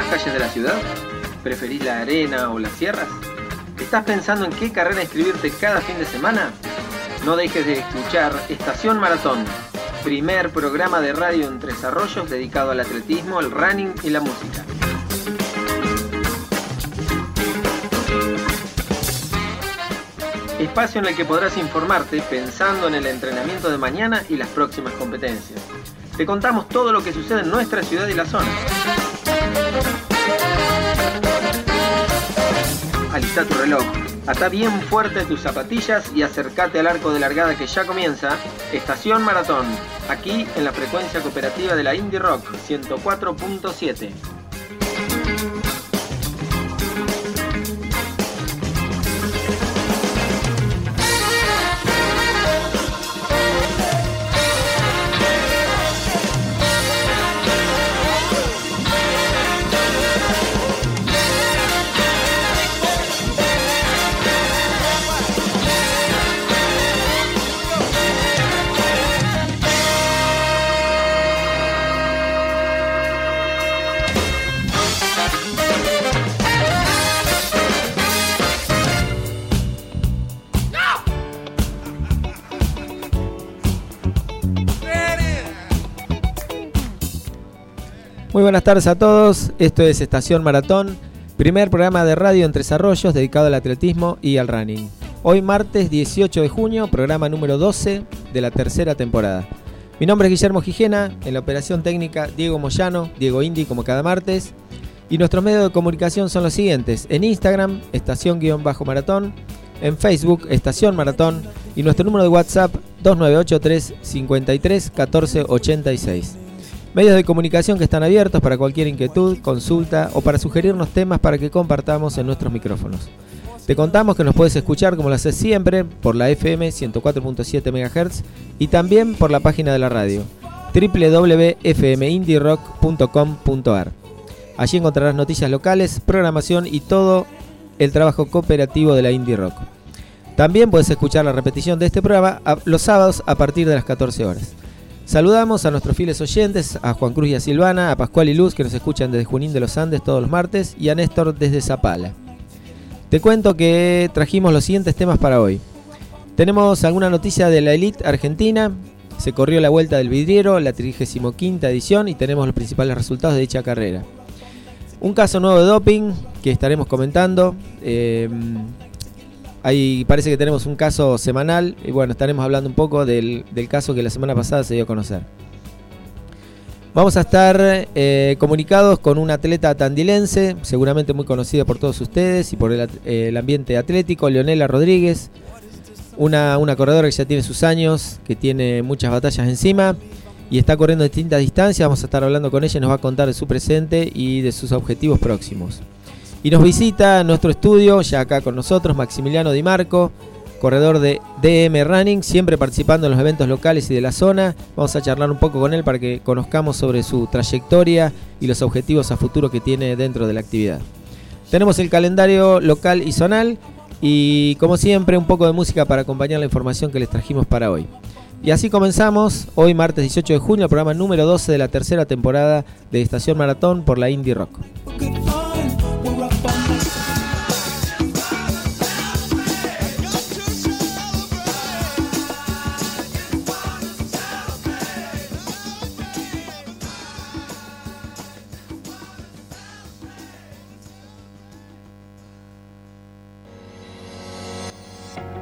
las calles de la ciudad? ¿Preferís la arena o las sierras? ¿Estás pensando en qué carrera inscribirte cada fin de semana? No dejes de escuchar Estación Maratón, primer programa de radio en Tres Arroyos dedicado al atletismo, el running y la música. Espacio en el que podrás informarte pensando en el entrenamiento de mañana y las próximas competencias. Te contamos todo lo que sucede en nuestra ciudad y la zona. Alista tu reloj, ata bien fuerte tus zapatillas y acércate al arco de largada que ya comienza, Estación Maratón, aquí en la frecuencia cooperativa de la Indie Rock 104.7. Muy buenas tardes a todos, esto es Estación Maratón, primer programa de radio en Tres Arroyos dedicado al atletismo y al running. Hoy martes 18 de junio, programa número 12 de la tercera temporada. Mi nombre es Guillermo Gijena, en la operación técnica Diego Moyano, Diego Indy como cada martes. Y nuestros medios de comunicación son los siguientes, en Instagram, estación-maratón, en Facebook, Estación Maratón, y nuestro número de WhatsApp 2983 53 14 86. Medios de comunicación que están abiertos para cualquier inquietud, consulta o para sugerirnos temas para que compartamos en nuestros micrófonos. Te contamos que nos puedes escuchar como lo haces siempre por la FM 104.7 MHz y también por la página de la radio www.fmindirock.com.ar. Allí encontrarás noticias locales, programación y todo el trabajo cooperativo de la Indie Rock. También puedes escuchar la repetición de este programa los sábados a partir de las 14 horas. Saludamos a nuestros fieles oyentes, a Juan Cruz y a Silvana, a Pascual y Luz que nos escuchan desde Junín de los Andes todos los martes y a Néstor desde Zapala. Te cuento que trajimos los siguientes temas para hoy. Tenemos alguna noticia de la Elite Argentina, se corrió la vuelta del vidriero, la 35 edición y tenemos los principales resultados de dicha carrera. Un caso nuevo de doping que estaremos comentando. Eh, Ahí parece que tenemos un caso semanal y bueno, estaremos hablando un poco del, caso que la semana pasada se dio a conocer. Vamos a estar eh, comunicados con un atleta tandilense, seguramente muy conocido por todos ustedes y por el, ambiente atlético, Leonela Rodríguez, una, una, corredora que ya tiene sus años, que tiene muchas batallas encima y está corriendo distintas distancias. Vamos a estar hablando con ella nos va a contar de su presente y de sus objetivos próximos. Y nos visita nuestro estudio, ya acá con nosotros, Maximiliano Di Marco, corredor de DM Running, siempre participando en los eventos locales y de la zona. Vamos a charlar un poco con él para que conozcamos sobre su trayectoria y los objetivos a futuro que tiene dentro de la actividad. Tenemos el calendario local y zonal y como siempre un poco de música para acompañar la información que les trajimos para hoy. Y así comenzamos, hoy martes 18 de junio, el programa número 12 de la tercera temporada de Estación Maratón por la Indie Rock.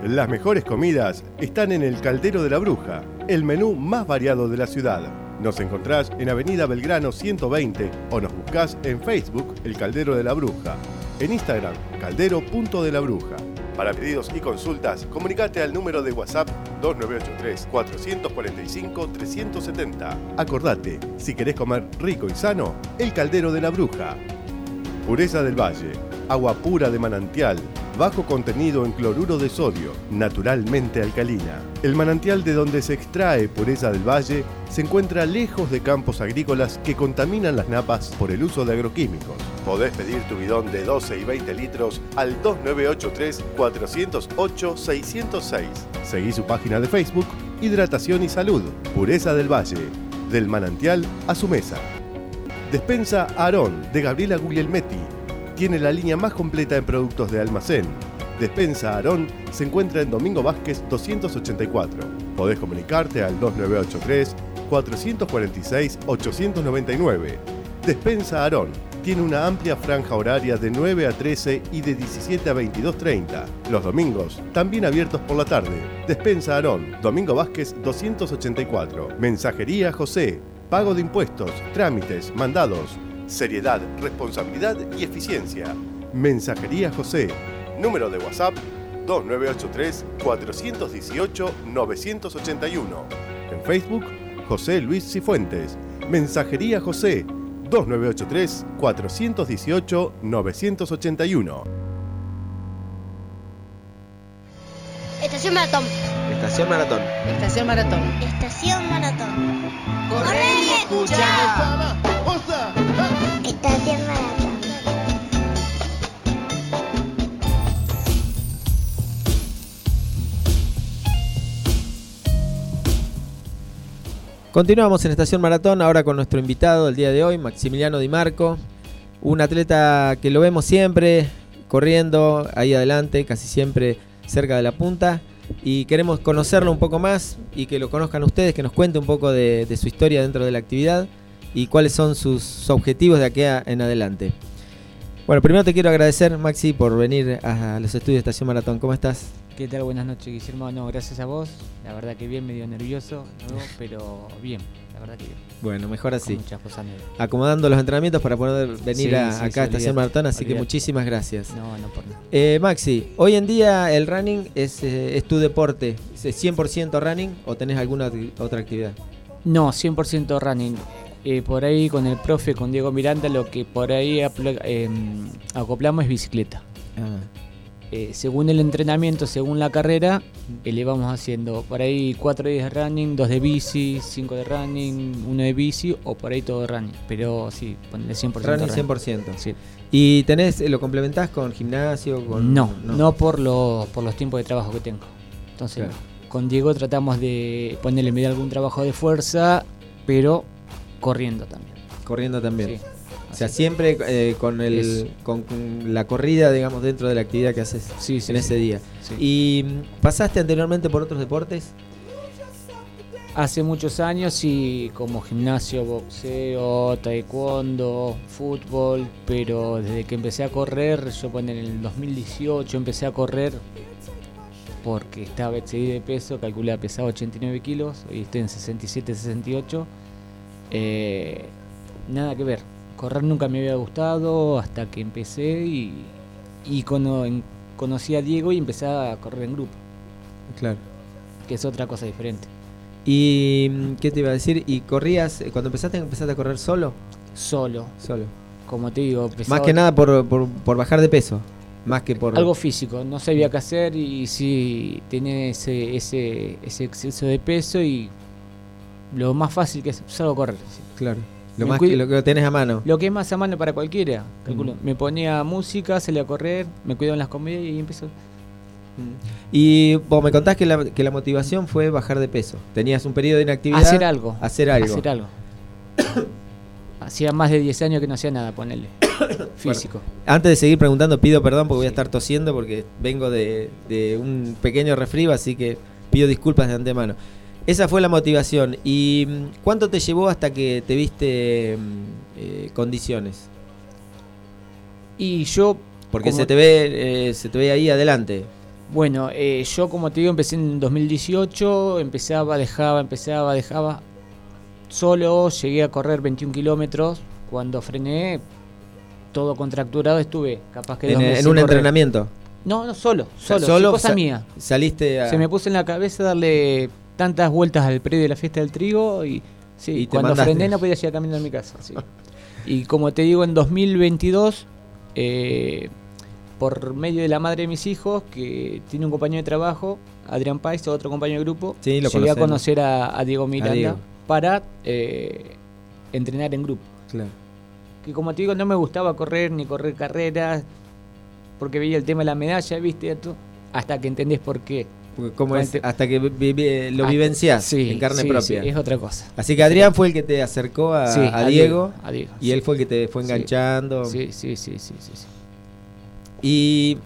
Las mejores comidas están en el Caldero de la Bruja, el menú más variado de la ciudad. Nos encontrás en Avenida Belgrano 120 o nos buscás en Facebook El Caldero de la Bruja, en Instagram Caldero.de la Bruja. Para pedidos y consultas, comunicate al número de WhatsApp 2983-445-370. Acordate, si querés comer rico y sano, El Caldero de la Bruja. Pureza del Valle, agua pura de manantial, bajo contenido en cloruro de sodio, naturalmente alcalina. El manantial de donde se extrae pureza del valle se encuentra lejos de campos agrícolas que contaminan las napas por el uso de agroquímicos. Podés pedir tu bidón de 12 y 20 litros al 2983-408-606. Seguí su página de Facebook, Hidratación y Salud, Pureza del Valle, del manantial a su mesa. Despensa Aarón de Gabriela Guglielmetti. Tiene la línea más completa en productos de almacén. Despensa Aarón se encuentra en Domingo Vázquez 284. Podés comunicarte al 2983 446 899. Despensa Aarón tiene una amplia franja horaria de 9 a 13 y de 17 a 22.30. Los domingos, también abiertos por la tarde. Despensa Aarón, Domingo Vázquez 284. Mensajería José, pago de impuestos, trámites, mandados, seriedad, responsabilidad y eficiencia. Mensajería José, número de WhatsApp 2983-418-981. En Facebook, José Luis Cifuentes. Mensajería José 2983-418-981. Estación Maratón. Estación Maratón. Estación Maratón. Estación Maratón. Corre y escucha. Continuamos en Estación Maratón, ahora con nuestro invitado del día de hoy, Maximiliano Di Marco, un atleta que lo vemos siempre corriendo ahí adelante, casi siempre cerca de la punta, y queremos conocerlo un poco más y que lo conozcan ustedes, que nos cuente un poco de, de su historia dentro de la actividad y cuáles son sus objetivos de aquí en adelante. Bueno, primero te quiero agradecer, Maxi, por venir a los estudios de Estación Maratón. ¿Cómo estás? ¿Qué tal? Buenas noches, Guillermo. No, gracias a vos. La verdad que bien, medio nervioso, ¿no? pero bien. La verdad que bien. Bueno, mejor así. Con muchas cosas nuevas. Acomodando los entrenamientos para poder venir Sí, a- sí, acá sí, a Estación Maratón, así que muchísimas gracias. No, no por nada. Eh, Maxi, hoy en día el running es, eh, es tu deporte. ¿Es 100% running o tenés alguna ot- otra actividad? No, 100% running. Eh, por ahí con el profe, con Diego Miranda, lo que por ahí eh, acoplamos es bicicleta. Ah, Eh, según el entrenamiento, según la carrera, eh, le vamos haciendo por ahí cuatro días de running, dos de bici, cinco de running, uno de bici o por ahí todo de running. Pero sí, ponle 100% running running. 100%. Sí. ¿Y tenés, lo complementás con gimnasio? Con, No, no, por, lo- por los tiempos de trabajo que tengo. Entonces, Claro. con Diego tratamos de ponerle medio algún trabajo de fuerza, pero corriendo también. Corriendo también. Sí. O sea, siempre eh, con, el, con, con la corrida, digamos, dentro de la actividad que haces Sí, sí, en ese día. ¿Y mm, pasaste anteriormente por otros deportes? Hace muchos años sí, como gimnasio, boxeo, taekwondo, fútbol, pero desde que empecé a correr, yo en el 2018 empecé a correr porque estaba excedido de peso, calculé pesaba 89 kilos, hoy estoy en 67, 68. Eh, nada que ver, correr nunca me había gustado hasta que empecé y, y cono- en- conocí a Diego y empecé a correr en grupo, Claro. que es otra cosa diferente. ¿Y mm, qué te iba a decir? ¿Y corrías, eh, cuando empezaste, empezaste a correr solo? Solo, Solo. como te digo, Más que nada por, por, por bajar de peso. Más que por... algo físico, no sabía qué hacer y sí tenía ese, ese, ese exceso de peso y lo más fácil que es salgo a correr. Claro. Lo Me más que lo que tenés a mano. Lo que es más a mano para cualquiera, calculo. Mm. Me ponía música, salía a correr, me cuidaba en las comidas y empezó. Y vos me contás que la, que la motivación fue bajar de peso. Tenías un periodo de inactividad. Hacer algo. Hacer algo. Hacer algo. Hacía más de 10 años que no hacía nada, ponele. Físico. Antes de seguir preguntando, pido perdón porque voy a estar tosiendo porque vengo de, de un pequeño resfrío, así que pido disculpas de antemano. Esa fue la motivación. ¿Y mm, cuánto te llevó hasta que te viste mm, eh, condiciones? Y yo, Porque se te ve eh, se te ve ahí adelante. bueno, eh, yo como te digo, empecé en 2018, empezaba, dejaba, empezaba, dejaba. Solo llegué a correr 21 kilómetros. Cuando frené, todo contracturado, estuve capaz que En, en un correr. entrenamiento. No, no, solo, sea, solo, solo cosa sa- mía. Saliste a... Se me puso en la cabeza darle tantas vueltas al predio de la fiesta del trigo y, sí, Y cuando mandaste. frené no podía llegar caminando a mi casa. sí. y como te digo, en 2022, eh, por medio de la madre de mis hijos, que tiene un compañero de trabajo, Adrián Pais, otro compañero de grupo, Sí, lo llegué a conocer a, a Diego Miranda Diego. para eh, entrenar en grupo. Claro. Que como te digo, no me gustaba correr ni correr carreras, porque veía el tema de la medalla, ¿viste? Hasta que entendés por qué. Como es, hasta que vi- vi- lo Ah, vivenciás sí, en carne sí, propia. sí, es otra cosa. Así que Adrián fue el que te acercó a, Diego, a Diego, y él fue el que te fue enganchando. Sí, sí, sí, sí, sí. Y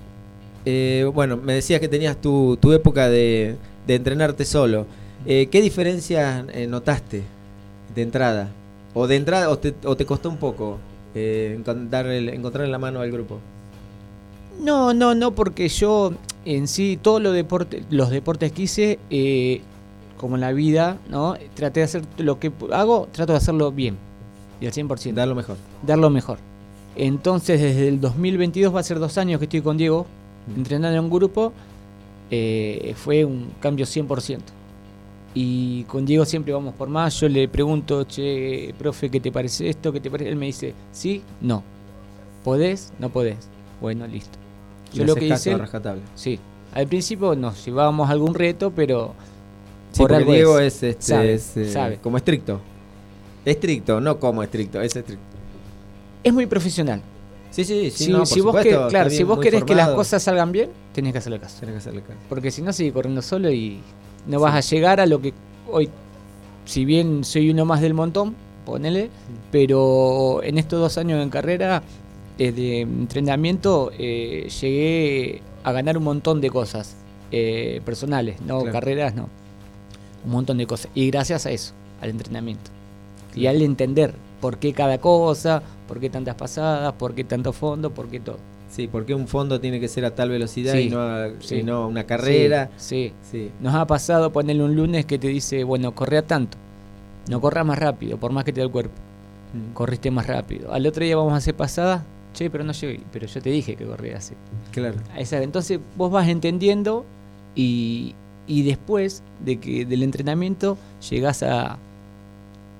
eh, bueno, me decías que tenías tu, tu época de, de entrenarte solo. Eh, ¿Qué diferencias eh, notaste de entrada? ¿O de entrada o te, o te costó un poco eh, encon- darle- encontrar la mano al grupo? No, no, no, porque yo en sí, todos los deportes, los deportes que hice, eh, como en la vida, ¿no? Traté de hacer lo que hago, trato de hacerlo bien. Y al 100%. Dar lo mejor. dar lo mejor. Entonces, desde el 2022 va a ser dos años que estoy con Diego, entrenando en un grupo. eh, fue un cambio 100%. Y con Diego siempre vamos por más. Yo le pregunto, che, profe, ¿qué te parece esto? ¿Qué te parece? Él me dice, sí, no. ¿Podés? No podés. Bueno, listo. Yo lo que hice, sí. Al principio nos llevábamos algún reto, pero Sí, por algo Diego es. es, este, Sabe, es, eh, sabe. como estricto. Estricto, no como estricto, es estricto. es muy profesional. Sí, sí, sí. Si, no, por si vos, supuesto, que- está claro, bien, si vos querés que las cosas salgan bien, tenés que hacerle caso. Tenés que hacerle caso. Porque si no, sigue corriendo solo y no vas a llegar a lo que hoy, si bien soy uno más del montón, ponele, pero en estos dos años en carrera eh, de entrenamiento eh, llegué a ganar un montón de cosas eh, personales, no Claro. carreras, no. Un montón de cosas. Y gracias a eso, al entrenamiento. Y al entender por qué cada cosa, por qué tantas pasadas, por qué tanto fondo, por qué todo. Sí, porque un fondo tiene que ser a tal velocidad Sí, y, no a- sí. y no una carrera. Sí, sí. Nos ha pasado ponerle un lunes que te dice, bueno, corre a tanto. No corras más rápido, por más que te dé el cuerpo. Mm, Corriste más rápido. Al otro día vamos a hacer pasada. Che, pero no llegué. Pero yo te dije que corría así. Claro. Entonces vos vas entendiendo y, y después de que del entrenamiento llegás a,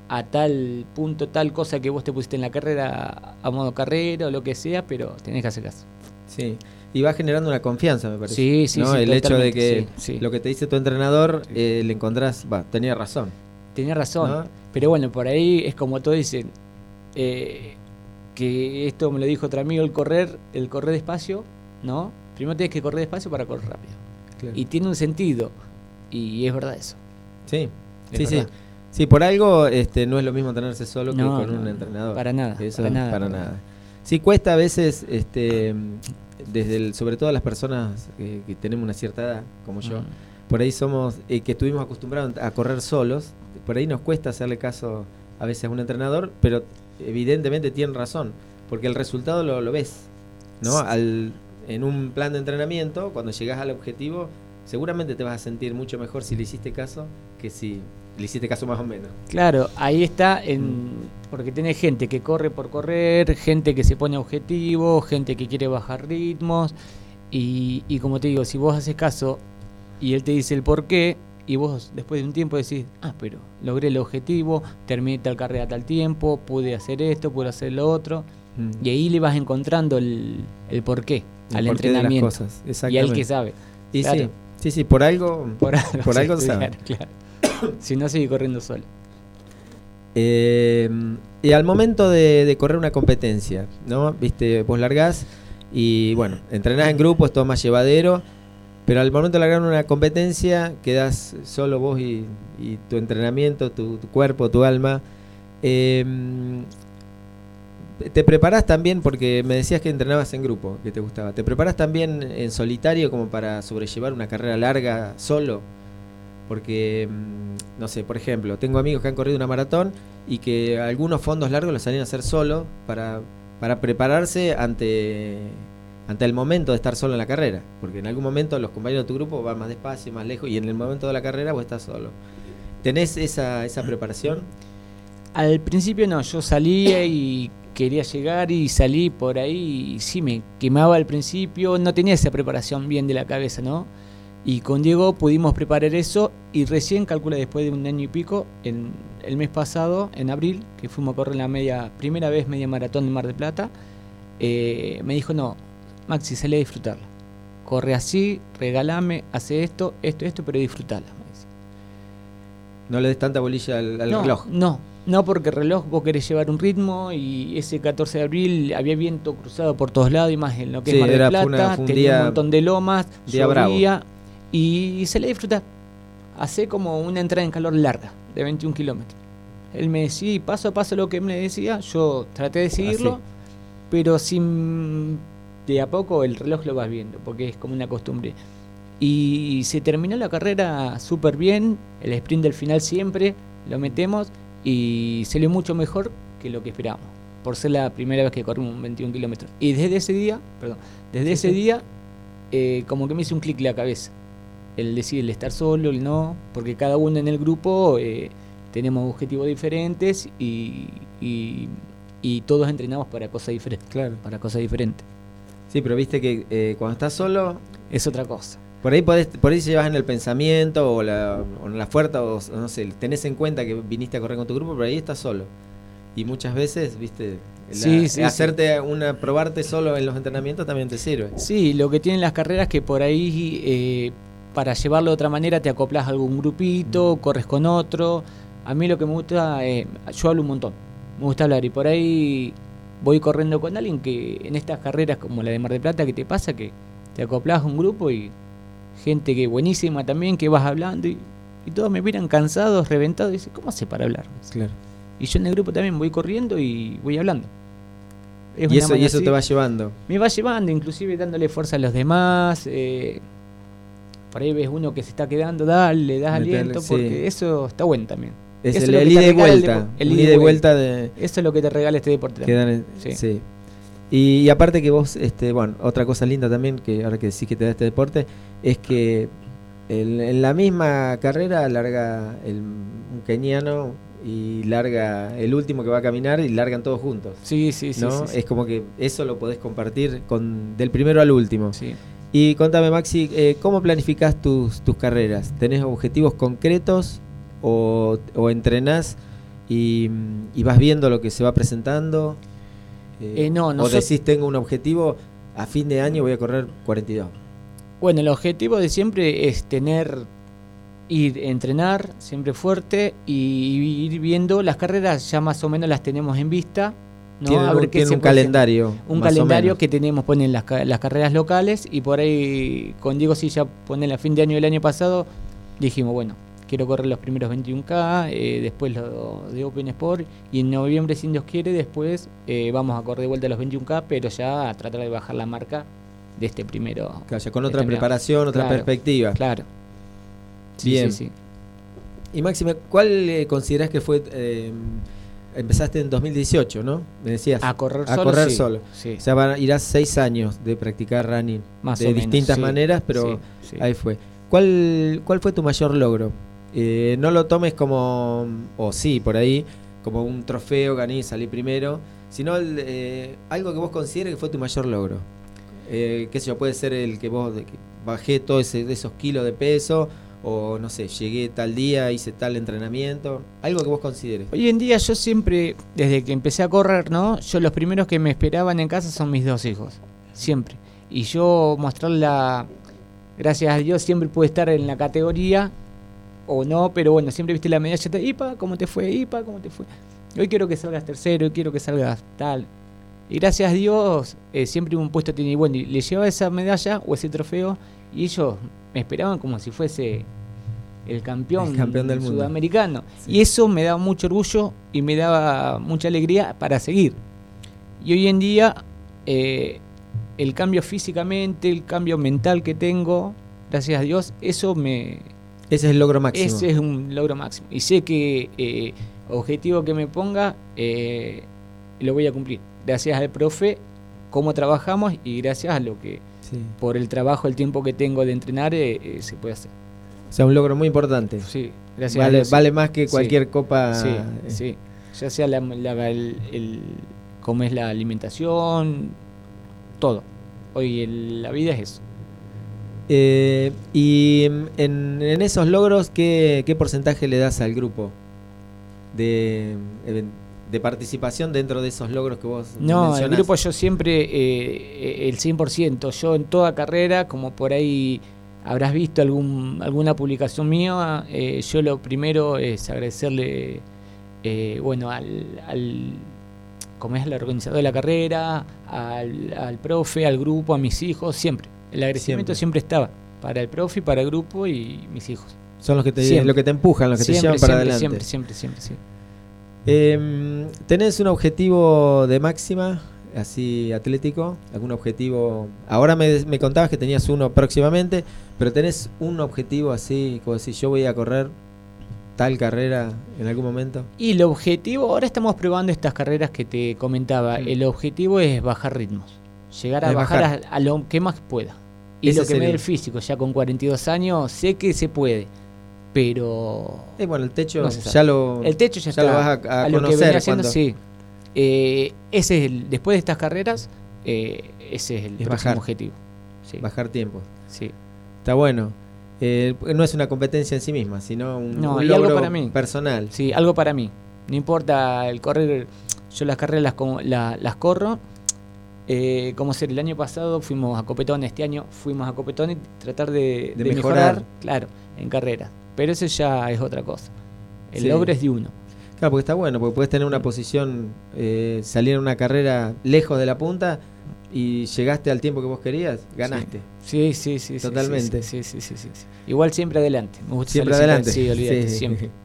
a tal punto, tal cosa que vos te pusiste en la carrera a modo carrera o lo que sea, pero tenés que hacer caso. Sí. Y va generando una confianza, me parece. Sí, sí, ¿no? sí, El hecho de que sí, sí. lo que te dice tu entrenador eh, le encontrás, va, tenía razón. Tenés razón. ¿no? Pero bueno, por ahí es como todos dicen, eh, que esto me lo dijo otro amigo, el correr, el correr despacio, ¿no? Primero tienes que correr despacio para correr rápido. Claro. Y tiene un sentido. Y es verdad eso. Sí, Es sí, sí. verdad. Sí, por algo este, no es lo mismo entrenarse solo No, que con no, un entrenador. para nada, Eso para nada, para nada. Sí, cuesta a veces, este, desde el, sobre todo las personas que, que tenemos una cierta edad, como yo, Mm. por ahí somos, eh, que estuvimos acostumbrados a correr solos, por ahí nos cuesta hacerle caso a veces a un entrenador, pero evidentemente tienen razón, porque el resultado lo, lo ves, ¿no? Al, en un plan de entrenamiento, cuando llegas al objetivo, seguramente te vas a sentir mucho mejor si le hiciste caso que si le hiciste caso más o menos. Claro, ahí está, en, porque tenés gente que corre por correr, gente que se pone objetivos, gente que quiere bajar ritmos, y, y como te digo, si vos haces caso y él te dice el por qué, y vos después de un tiempo decís, ah, pero logré el objetivo, terminé tal carrera a tal tiempo, pude hacer esto, pude hacer lo otro, y ahí le vas encontrando el, el por qué El al porqué de las entrenamiento. cosas, y él que sabe. Y Claro. sí, sí, sí, por algo. Por algo, Por algo sabe. claro, si no, sigue corriendo solo. Eh, y al momento de, de correr una competencia, ¿no? Viste, vos largás y bueno, entrenás en grupo, es todo más llevadero, pero al momento de largar una competencia quedás solo vos y, tu entrenamiento, tu, cuerpo, tu alma. Eh, te preparás también, porque me decías que entrenabas en grupo, que te gustaba. ¿Te preparás también en solitario como para sobrellevar una carrera larga solo? Porque, mm, no sé, por ejemplo, tengo amigos que han corrido una maratón y que algunos fondos largos los salían a hacer solo para, para prepararse ante, ante el momento de estar solo en la carrera. Porque en algún momento los compañeros de tu grupo van más despacio, más lejos, y en el momento de la carrera vos estás solo. ¿Tenés esa, esa preparación? Al principio no, yo salía y quería llegar y salí por ahí y sí me quemaba al principio, no tenía esa preparación bien de la cabeza, ¿no? Y con Diego pudimos preparar eso y recién calcula después de un año y pico, en, el mes pasado, en abril, que fuimos a correr la media, primera vez media maratón de Mar del Plata, eh, me dijo, no, Maxi, sale a disfrutarla. Corre así, regalame, hace esto, esto, esto, pero disfrutala. No le des tanta bolilla al, al no, reloj. No, no porque el reloj vos querés llevar un ritmo y ese 14 de abril había viento cruzado por todos lados y más en lo que Sí, es Mar del Plata, una- un tenía día- un montón de lomas, día bravo. y se le disfrutar. Hace como una entrada en calor larga, de 21 kilómetros. Él me decía, paso a paso lo que me decía, yo traté de seguirlo, pero sin de a poco el reloj lo vas viendo, porque es como una costumbre. Y se terminó la carrera súper bien, el sprint del final siempre lo metemos y salió mucho mejor que lo que esperábamos, por ser la primera vez que corrimos 21 kilómetros. Y desde ese día, perdón, desde ese día, eh, como que me hizo un clic la cabeza. El decir el estar solo, el no, porque cada uno en el grupo eh, tenemos objetivos diferentes y, y, y, todos entrenamos para cosas diferentes. Claro. Para cosas diferentes. Sí, pero viste que eh, cuando estás solo. Es otra cosa. Por ahí podés, por ahí llevas en el pensamiento o, la, o en la fuerza, o no sé, tenés en cuenta que viniste a correr con tu grupo, pero ahí estás solo. Y muchas veces, viste, la, Sí, sí, hacerte una, probarte solo en los entrenamientos también te sirve. Sí, lo que tienen las carreras que por ahí eh, para llevarlo de otra manera te acoplas a algún grupito, corres con otro. A mí lo que me gusta, eh, yo hablo un montón, me gusta hablar y por ahí voy corriendo con alguien que en estas carreras como la de Mar del Plata que te pasa que te acoplas a un grupo y gente que buenísima también que vas hablando y, y todos me miran cansados, reventados y dicen, ¿cómo hace para hablar? Claro. Y yo en el grupo también voy corriendo y voy hablando. Es Y eso, y eso así- te va llevando. me va llevando, inclusive dándole fuerza a los demás. eh, por ahí ves uno que se está quedando, dale, le das aliento, sí. porque eso está bueno también. Es el, el ida y vuelta. el ida y vuelta de. Eso es lo que te regala este deporte. que también. dan en- Sí. sí. Y, y aparte que vos, este, bueno, otra cosa linda también, que ahora que decís que te da este deporte, es que el- en la misma carrera larga el, un keniano y larga el último que va a caminar y largan todos juntos. Sí, sí, sí. ¿no? sí, sí. Es como que eso lo podés compartir con del primero al último. Sí. Y contame, Maxi, eh, ¿cómo planificás tus, tus carreras? ¿Tenés objetivos concretos o, o entrenás y, y vas viendo lo que se va presentando? Eh, no, o nosot- decís, tengo un objetivo, a fin de año voy a correr 42. Bueno, el objetivo de siempre es tener, ir a entrenar siempre fuerte y ir viendo las carreras, ya más o menos las tenemos en vista. ¿no? A ver un, qué calendario. un o calendario que tenemos, ponen las, las carreras locales y por ahí con Diego sí ya ponen la fin de año del año pasado, dijimos, bueno, quiero correr los primeros 21K, eh, después lo de Open Sport y en noviembre, si Dios quiere, después eh, vamos a correr de vuelta a los 21K, pero ya a tratar de bajar la marca de este primero. Claro, ya con este otra preparación, otra Claro, perspectiva. Claro. Sí, Bien. sí, sí. Y Máxima, ¿cuál eh, considerás que fue... eh, empezaste en 2018, ¿no? Me decías. A correr a solo. correr sí, solo. sí, O sea, van, irás seis años de practicar running. más de o menos, distintas sí, maneras, pero ahí fue. ¿Cuál, ¿Cuál fue tu mayor logro? Eh, no lo tomes como, o sí, por ahí, como un trofeo, gané, salí primero, sino eh, algo que vos consideres que fue tu mayor logro. Eh, qué sé yo, puede ser el que vos bajé todos esos kilos de peso, o no sé, llegué tal día, hice tal entrenamiento, algo que vos consideres. Hoy en día yo siempre, desde que empecé a correr, ¿no? Yo los primeros que me esperaban en casa son mis dos hijos, siempre. Y yo mostrarla, gracias a Dios, siempre pude estar en la categoría, o no, pero bueno, siempre viste la medalla de IPA, ¿cómo te fue? IPA, ¿cómo te fue? Hoy quiero que salgas tercero, hoy quiero que salgas tal. Y gracias a Dios, eh, siempre un puesto tenía, y bueno, y le llevaba esa medalla o ese trofeo, y ellos me esperaban como si fuese el campeón, El campeón del mundo. sudamericano. Sí. Y eso me daba mucho orgullo y me daba mucha alegría para seguir. Y hoy en día, eh, el cambio físicamente, el cambio mental que tengo, gracias a Dios, eso me, Ese es el logro máximo. ese es un logro máximo. Y sé que eh, objetivo que me ponga, eh, lo voy a cumplir. Gracias al profe, cómo trabajamos y gracias a lo que, Sí. por el trabajo, el tiempo que tengo de entrenar, eh, eh, se puede hacer. O sea, un logro muy importante. Sí, gracias Vale, más que Sí. cualquier copa. Sí, sí. Ya sea la, la- el, el- cómo es la alimentación, todo. Hoy el- la vida es eso. Eh, y en, en esos logros, ¿qué, qué porcentaje le das al grupo de, de participación dentro de esos logros que vos No, el grupo yo siempre eh, el 100%. Yo en toda carrera, como por ahí habrás visto algún, alguna publicación mía, eh, yo lo primero es agradecerle, eh, bueno, al, al como es el organizador de la carrera, al, al profe, al grupo, a mis hijos, siempre. El agradecimiento siempre, estaba. Para el profe, para el grupo y mis hijos. Son los que te, Siempre. lo que te empujan, los que te llevan para adelante. Siempre, siempre, siempre, sí. Em, ¿Tenés un objetivo de máxima, así atlético? ¿Algún objetivo? Ahora me, me contabas que tenías uno próximamente, pero ¿tenés un objetivo así, como decir, yo voy a correr tal carrera en algún momento? Y el objetivo, ahora estamos probando estas carreras que te comentaba. Mm. El objetivo es bajar ritmos, llegar a bajar, bajar. A, a lo que más pueda. Y Ese lo que me dé el- físico, ya con 42 años, sé que se puede. Pero Eh, bueno, el techo No ya lo, el techo ya, ya está. lo vas a, a lo que venía haciendo, sí. Eh, ese es el, después de estas carreras, eh, ese es el Es bajar. objetivo. Sí, bajar tiempo. sí. Está bueno. Eh, no es una competencia en sí misma, sino un, No, un y algo logro para mí. personal. Sí, algo para mí. No importa el correr, yo las carreras las, las corro. Eh, como ser el año pasado fuimos a Copetón, este año fuimos a Copetón y tratar de, De de mejorar. mejorar, claro, en carrera. Pero eso ya es otra cosa. El Sí. logro es de uno. Claro, porque está bueno, porque puedes tener una posición, eh, salir en una carrera lejos de la punta y llegaste al tiempo que vos querías, ganaste. Sí, sí, sí. sí, Totalmente. Sí, sí, sí, sí, sí. Igual siempre adelante. Me gusta Siempre adelante. Sí, olvídate, siempre.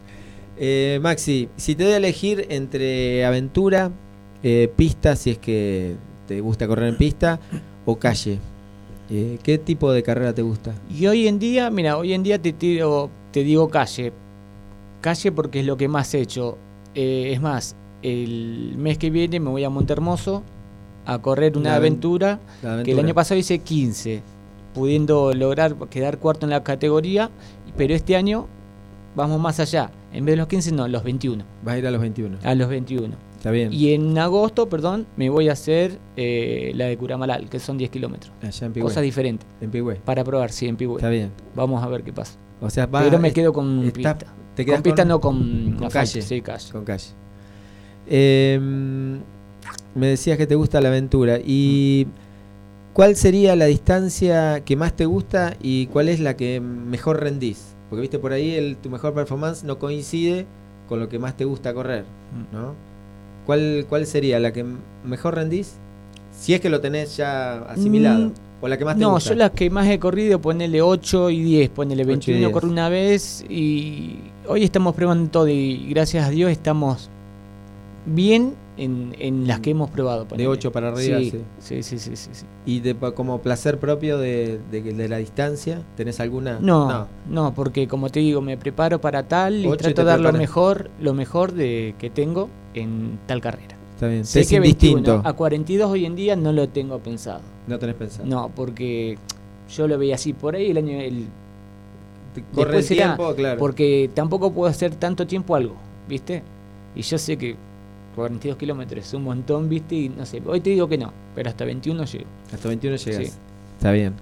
Eh, Maxi, si te doy a elegir entre aventura, eh, pista, si es que te gusta correr en pista, o calle, eh, ¿qué tipo de carrera te gusta? Y hoy en día, mira, hoy en día te, tiro, te digo calle. Calle porque es lo que más he hecho. Eh, es más, el mes que viene me voy a Montermoso a correr una Una aven- aventura, que el año pasado hice 15, pudiendo lograr quedar cuarto en la categoría, pero este año vamos más allá. En vez de los 15, no, los 21. Vas a ir a los 21. A los 21. Está bien. Y en agosto, perdón, me voy a hacer eh, la de Curamalal, que son 10 kilómetros. Allá en Pigüé. Cosas diferentes. En Pigüé. Para probar, sí, en Pigüé. Está bien. Vamos a ver qué pasa. O sea, Pero me quedo con estás- pista. te Con pista con- no con, con calle. Sí, calle. Con calle. Eh, me decías que te gusta la aventura. ¿Y cuál sería la distancia que más te gusta y cuál es la que mejor rendís? Porque viste por ahí el, tu mejor performance no coincide con lo que más te gusta correr, ¿no? ¿Cuál, cuál sería la que mejor rendís? Si es que lo tenés ya asimilado. Mm, o la que más te No, gusta. yo las que más he corrido, ponele 8 y 10, ponele 8 y 21 10. corrí una vez y hoy estamos probando todo y gracias a Dios estamos bien en, en las que hemos probado. De ponele. 8 para arriba, sí. sí. Sí, sí, sí. ¿Y de, como placer propio de, de, de la distancia? ¿Tenés alguna? No, no, porque como te digo, me preparo para tal y trato de dar lo mejor, lo mejor de que tengo en tal carrera. Está bien. Sé es que 21, indistinto. a 42 hoy en día no lo tengo pensado. No tenés pensado. No, porque yo lo veía así por ahí el año el, Corre el será, tiempo, claro. porque tampoco puedo hacer tanto tiempo algo, ¿viste? Y yo sé que 42 kilómetros es un montón, ¿viste? Y no sé, hoy te digo que no, pero hasta 21 llego. Hasta 21 llegas. Sí. Está bien.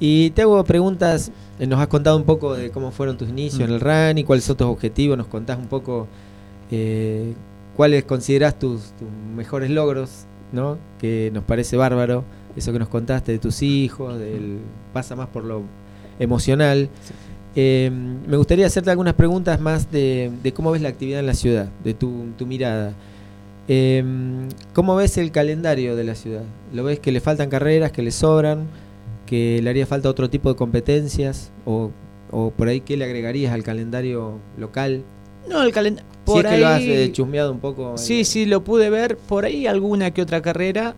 Y te hago preguntas. eh, Nos has contado un poco de cómo fueron tus inicios en Mm. el run y cuáles son tus objetivos. Nos contás un poco eh, cuáles considerás tus, tus mejores logros, ¿no? Que nos parece bárbaro. Eso que nos contaste de tus hijos, del pasa más por lo emocional. Sí. Eh, me gustaría hacerte algunas preguntas más de, de cómo ves la actividad en la ciudad, de tu, tu mirada. Eh, ¿Cómo ves el calendario de la ciudad? ¿Lo ves que le faltan carreras, que le sobran, que le haría falta otro tipo de competencias? ¿O, o por ahí qué le agregarías al calendario local? No, el calendario. si es que ahí, lo has eh, chusmeado un poco. Sí, eh, sí, lo pude ver. Por ahí alguna que otra carrera,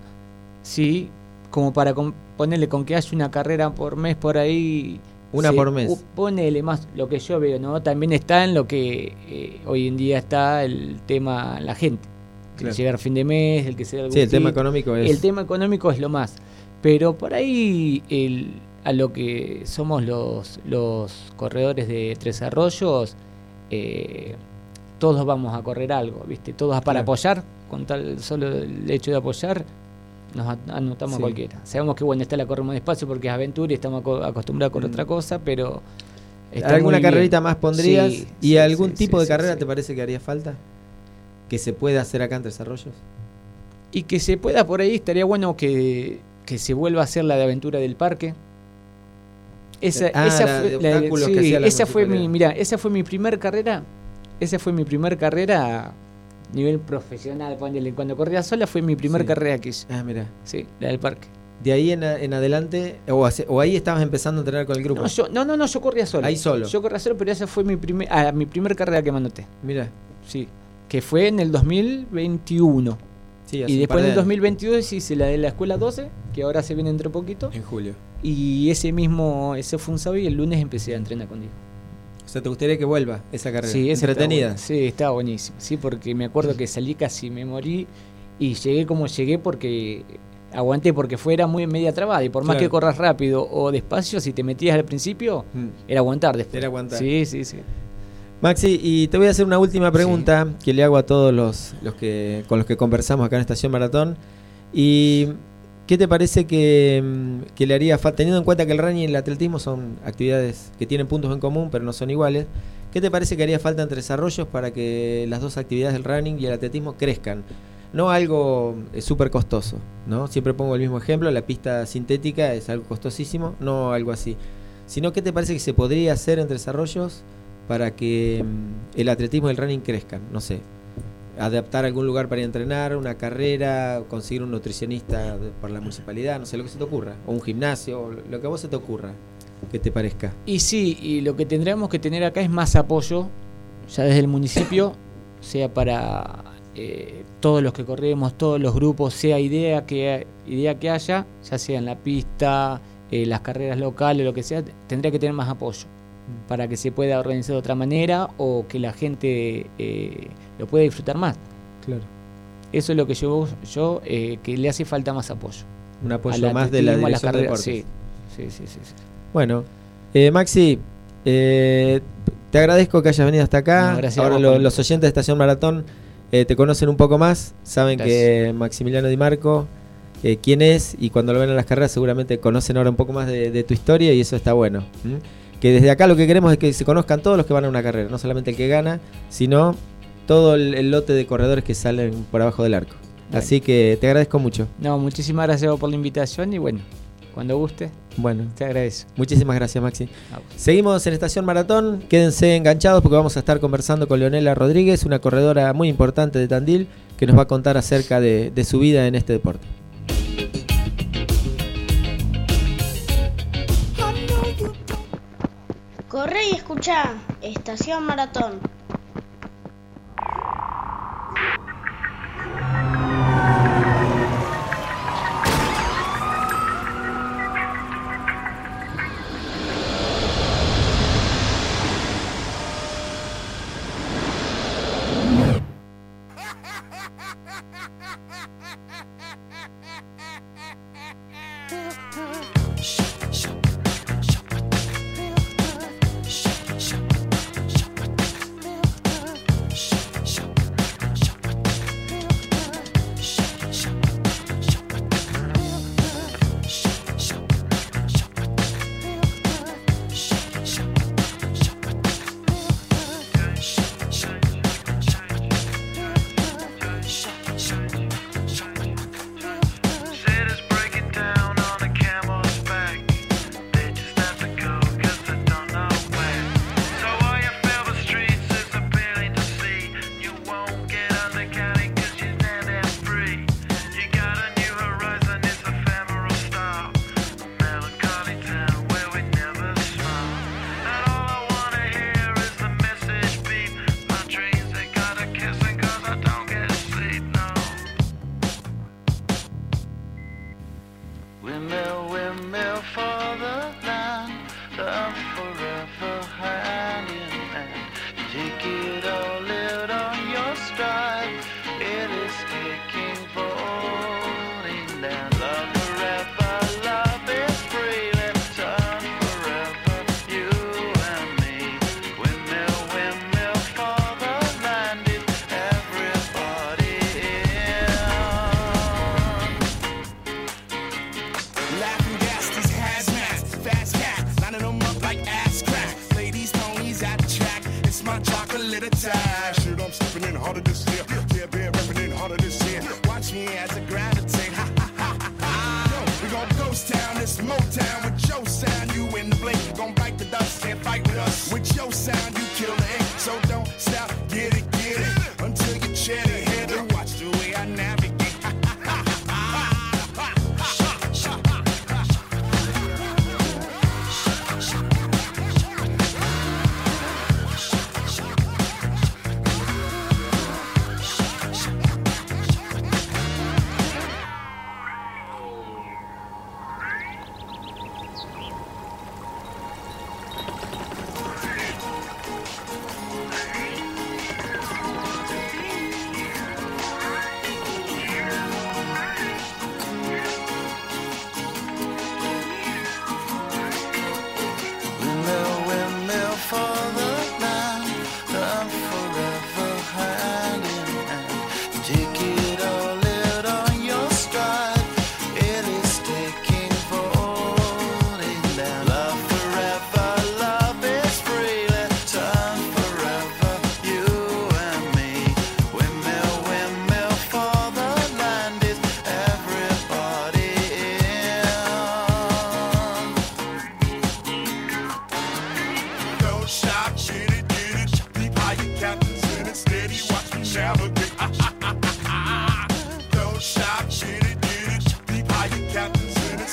sí, como para com- ponerle con que haya una carrera por mes por ahí. Una sí, por mes. Ponele más lo que yo veo, ¿no? También está en lo que eh, hoy en día está el tema la gente. Claro. llegar a fin de mes, el que sea algún Sí, el tema económico es. El tema económico es lo más. Pero por ahí el, a lo que somos los, los corredores de Tres Arroyos, eh, todos vamos a correr algo, ¿viste? Todos para Claro. apoyar, con tal solo el hecho de apoyar, nos anotamos Sí. a cualquiera. Sabemos que bueno, está la corremos despacio porque es aventura y estamos aco- acostumbrados a correr Mm. otra cosa, pero... ¿Alguna bien. carrerita más pondrías? Sí, ¿Y sí, algún tipo de carrera te parece que haría falta? ¿Que se pueda hacer acá en Tres Arroyos? Y que se pueda por ahí, estaría bueno que, que se vuelva a hacer la de aventura del parque. Esa, Ah, esa la fue, la que sí, hacía la esa fue mi, mira, esa fue mi primer carrera. Esa fue mi primer carrera a nivel profesional, ponele. Cuando corría sola fue mi primer Sí. carrera que hice. Ah, mira. Sí, la del parque. De ahí en, adelante, o, hace- o ahí estabas empezando a entrenar con el grupo. No, yo, no, no, no, yo corría solo. Ahí solo. Yo corría solo, pero esa fue mi primer, ah, mi primer carrera que me anoté. Mira, Sí. Que fue en el 2021. sí, Y después en el años. 2022 hice la de la escuela 12, que ahora se viene entre poquito. En julio. Y ese mismo, ese fue un sábado y el lunes empecé a entrenar conmigo. O sea, ¿te gustaría que vuelva esa carrera? Sí, esa Entretenida. Sí, estaba buenísimo. Sí, porque me acuerdo que salí casi me morí y llegué como llegué porque aguanté porque fuera muy media trabada y por más Claro. que corras rápido o despacio, si te metías al principio, Mm. era aguantar después. Era aguantar. Sí, sí, sí. Maxi, y te voy a hacer una última pregunta que le hago a todos los, los que con los que conversamos acá en Estación Maratón. ¿Y qué te parece que, mm, que le haría falta, teniendo en cuenta que el running y el atletismo son actividades que tienen puntos en común, pero no son iguales? ¿Qué te parece que haría falta entre desarrollos para que las dos actividades del running y el atletismo crezcan? No algo eh, súper costoso, ¿no? Siempre pongo el mismo ejemplo, la pista sintética es algo costosísimo, no algo así. Sino, ¿qué te parece que se podría hacer entre desarrollos para que mm, el atletismo y el running crezcan? No sé, adaptar algún lugar para entrenar, una carrera, conseguir un nutricionista por la municipalidad, no sé, lo que se te ocurra, o un gimnasio, lo que a vos se te ocurra, que te parezca. Y sí, y lo que tendríamos que tener acá es más apoyo, ya desde el municipio, sea para eh, todos los que corremos, todos los grupos, sea idea que, idea que haya, ya sea en la pista, eh, las carreras locales, lo que sea, tendría que tener más apoyo para que se pueda organizar de otra manera o que la gente eh, lo pueda disfrutar más. Claro. Eso es lo que yo, yo eh, que le hace falta más apoyo. Un apoyo más de la dirección de deportes. sí. Sí, sí, sí, sí. Bueno, eh, Maxi, eh, te agradezco que hayas venido hasta acá. No, gracias Ahora vos lo- los oyentes de Estación Maratón eh, te conocen un poco más, saben Gracias. que Maximiliano Di Marco, quién es, y cuando lo ven en las carreras seguramente conocen ahora un poco más de, de tu historia y eso está bueno. Que desde acá lo que queremos es que se conozcan todos los que van a una carrera, no solamente el que gana, sino todo el, el lote de corredores que salen por abajo del arco. Bueno. Así que te agradezco mucho. No, muchísimas gracias por la invitación y bueno, cuando guste, Bueno, te agradezco. muchísimas gracias Maxi. Seguimos en Estación Maratón, quédense enganchados porque vamos a estar conversando con Leonela Rodríguez, una corredora muy importante de Tandil, que nos va a contar acerca de, de su vida en este deporte. Corre y escucha. Estación Maratón.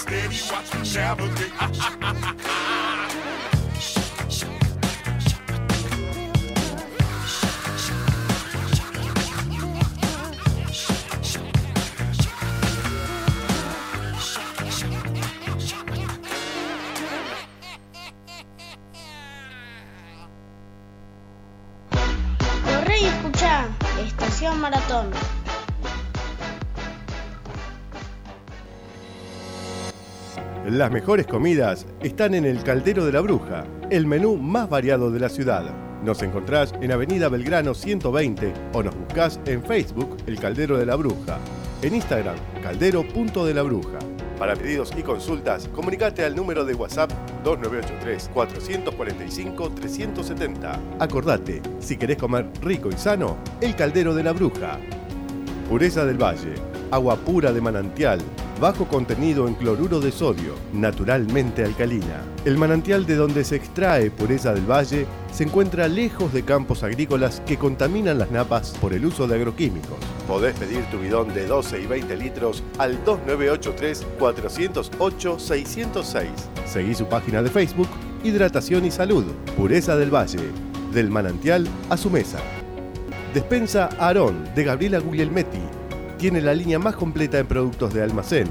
Brutality. Corre y escucha, Estación Maratón. Las mejores comidas están en el Caldero de la Bruja, el menú más variado de la ciudad. Nos encontrás en Avenida Belgrano 120 o nos buscás en Facebook El Caldero de la Bruja, en Instagram caldero.de la Bruja. Para pedidos y consultas, comunicate al número de WhatsApp 2983-445-370. Acordate, si querés comer rico y sano, El Caldero de la Bruja. Pureza del Valle, agua pura de manantial, bajo contenido en cloruro de sodio, naturalmente alcalina. El manantial de donde se extrae pureza del valle se encuentra lejos de campos agrícolas que contaminan las napas por el uso de agroquímicos. Podés pedir tu bidón de 12 y 20 litros al 2983-408-606. Seguí su página de Facebook, Hidratación y Salud, Pureza del Valle, del manantial a su mesa. Despensa Aarón de Gabriela Guglielmetti. Tiene la línea más completa en productos de almacén.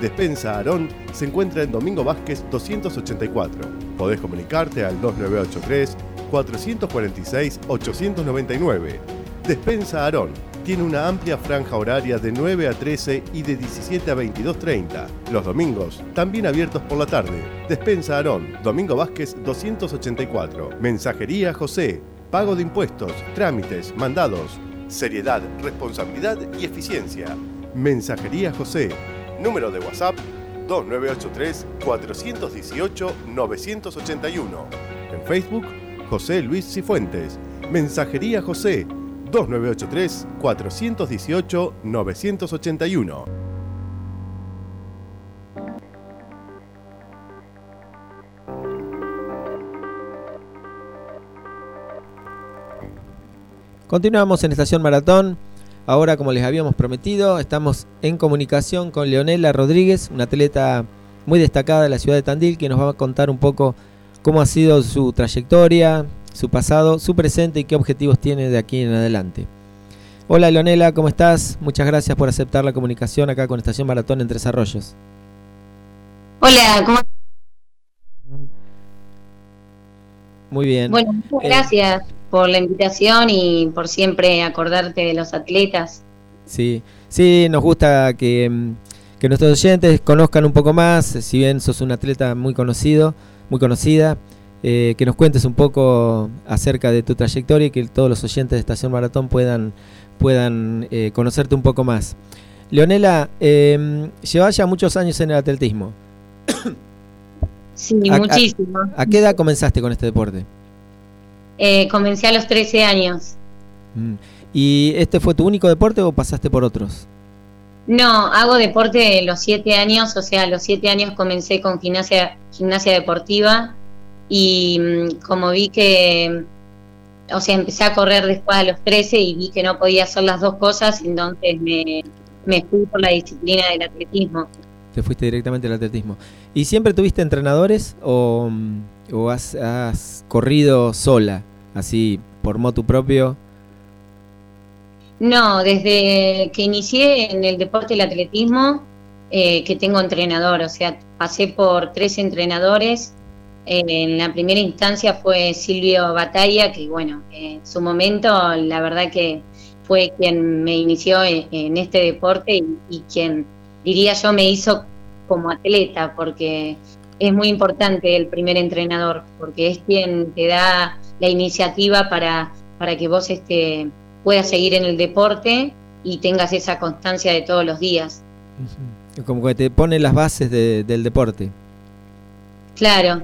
Despensa Aarón se encuentra en Domingo Vázquez 284. Podés comunicarte al 2983 446 899. Despensa Aarón tiene una amplia franja horaria de 9 a 13 y de 17 a 22.30. Los domingos, también abiertos por la tarde. Despensa Aarón, Domingo Vázquez 284. Mensajería José, pago de impuestos, trámites, mandados. Seriedad, responsabilidad y eficiencia. Mensajería José. Número de WhatsApp 2983-418-981. En Facebook, José Luis Cifuentes. Mensajería José 2983-418-981. Continuamos en Estación Maratón. Ahora, como les habíamos prometido, estamos en comunicación con Leonela Rodríguez, una atleta muy destacada de la ciudad de Tandil, que nos va a contar un poco cómo ha sido su trayectoria, su pasado, su presente y qué objetivos tiene de aquí en adelante. Hola Leonela, ¿cómo estás? Muchas gracias por aceptar la comunicación acá con Estación Maratón en Tres Arroyos. Hola, ¿cómo Muy bien. Bueno, muchas Eh, gracias por la invitación y por siempre acordarte de los atletas. Sí, sí, nos gusta que, mm, que nuestros oyentes conozcan un poco más, si bien sos un atleta muy conocido, muy conocida, eh, que nos cuentes un poco acerca de tu trayectoria y que todos los oyentes de Estación Maratón puedan, puedan eh, conocerte un poco más. Leonela, eh, llevas ya muchos años en el atletismo. Sí, A- a- muchísimo. ¿A qué edad comenzaste con este deporte? Eh, comencé a los 13 años. Mm. ¿Y este fue tu único deporte o pasaste por otros? No, hago deporte de los 7 años, o sea, a los 7 años comencé con gimnasia, gimnasia deportiva y mm, como vi que, o sea, empecé a correr después a los 13 y vi que no podía hacer las dos cosas, entonces me, me fui por la disciplina del atletismo. Te fuiste directamente al atletismo. ¿Y siempre tuviste entrenadores o, mm, o has, corrido sola, así por motu propio? No, desde que inicié en el deporte del atletismo, eh, que tengo entrenador, o sea, pasé por tres entrenadores. Eh, en la primera instancia fue Silvio Batalla, que bueno, en su momento la verdad que fue quien me inició en, en este deporte y quien diría yo me hizo como atleta, porque es muy importante el primer entrenador, porque es quien te da la iniciativa para, para que vos este, puedas seguir en el deporte y tengas esa constancia de todos los días. Como que te pone las bases de- del deporte. Claro.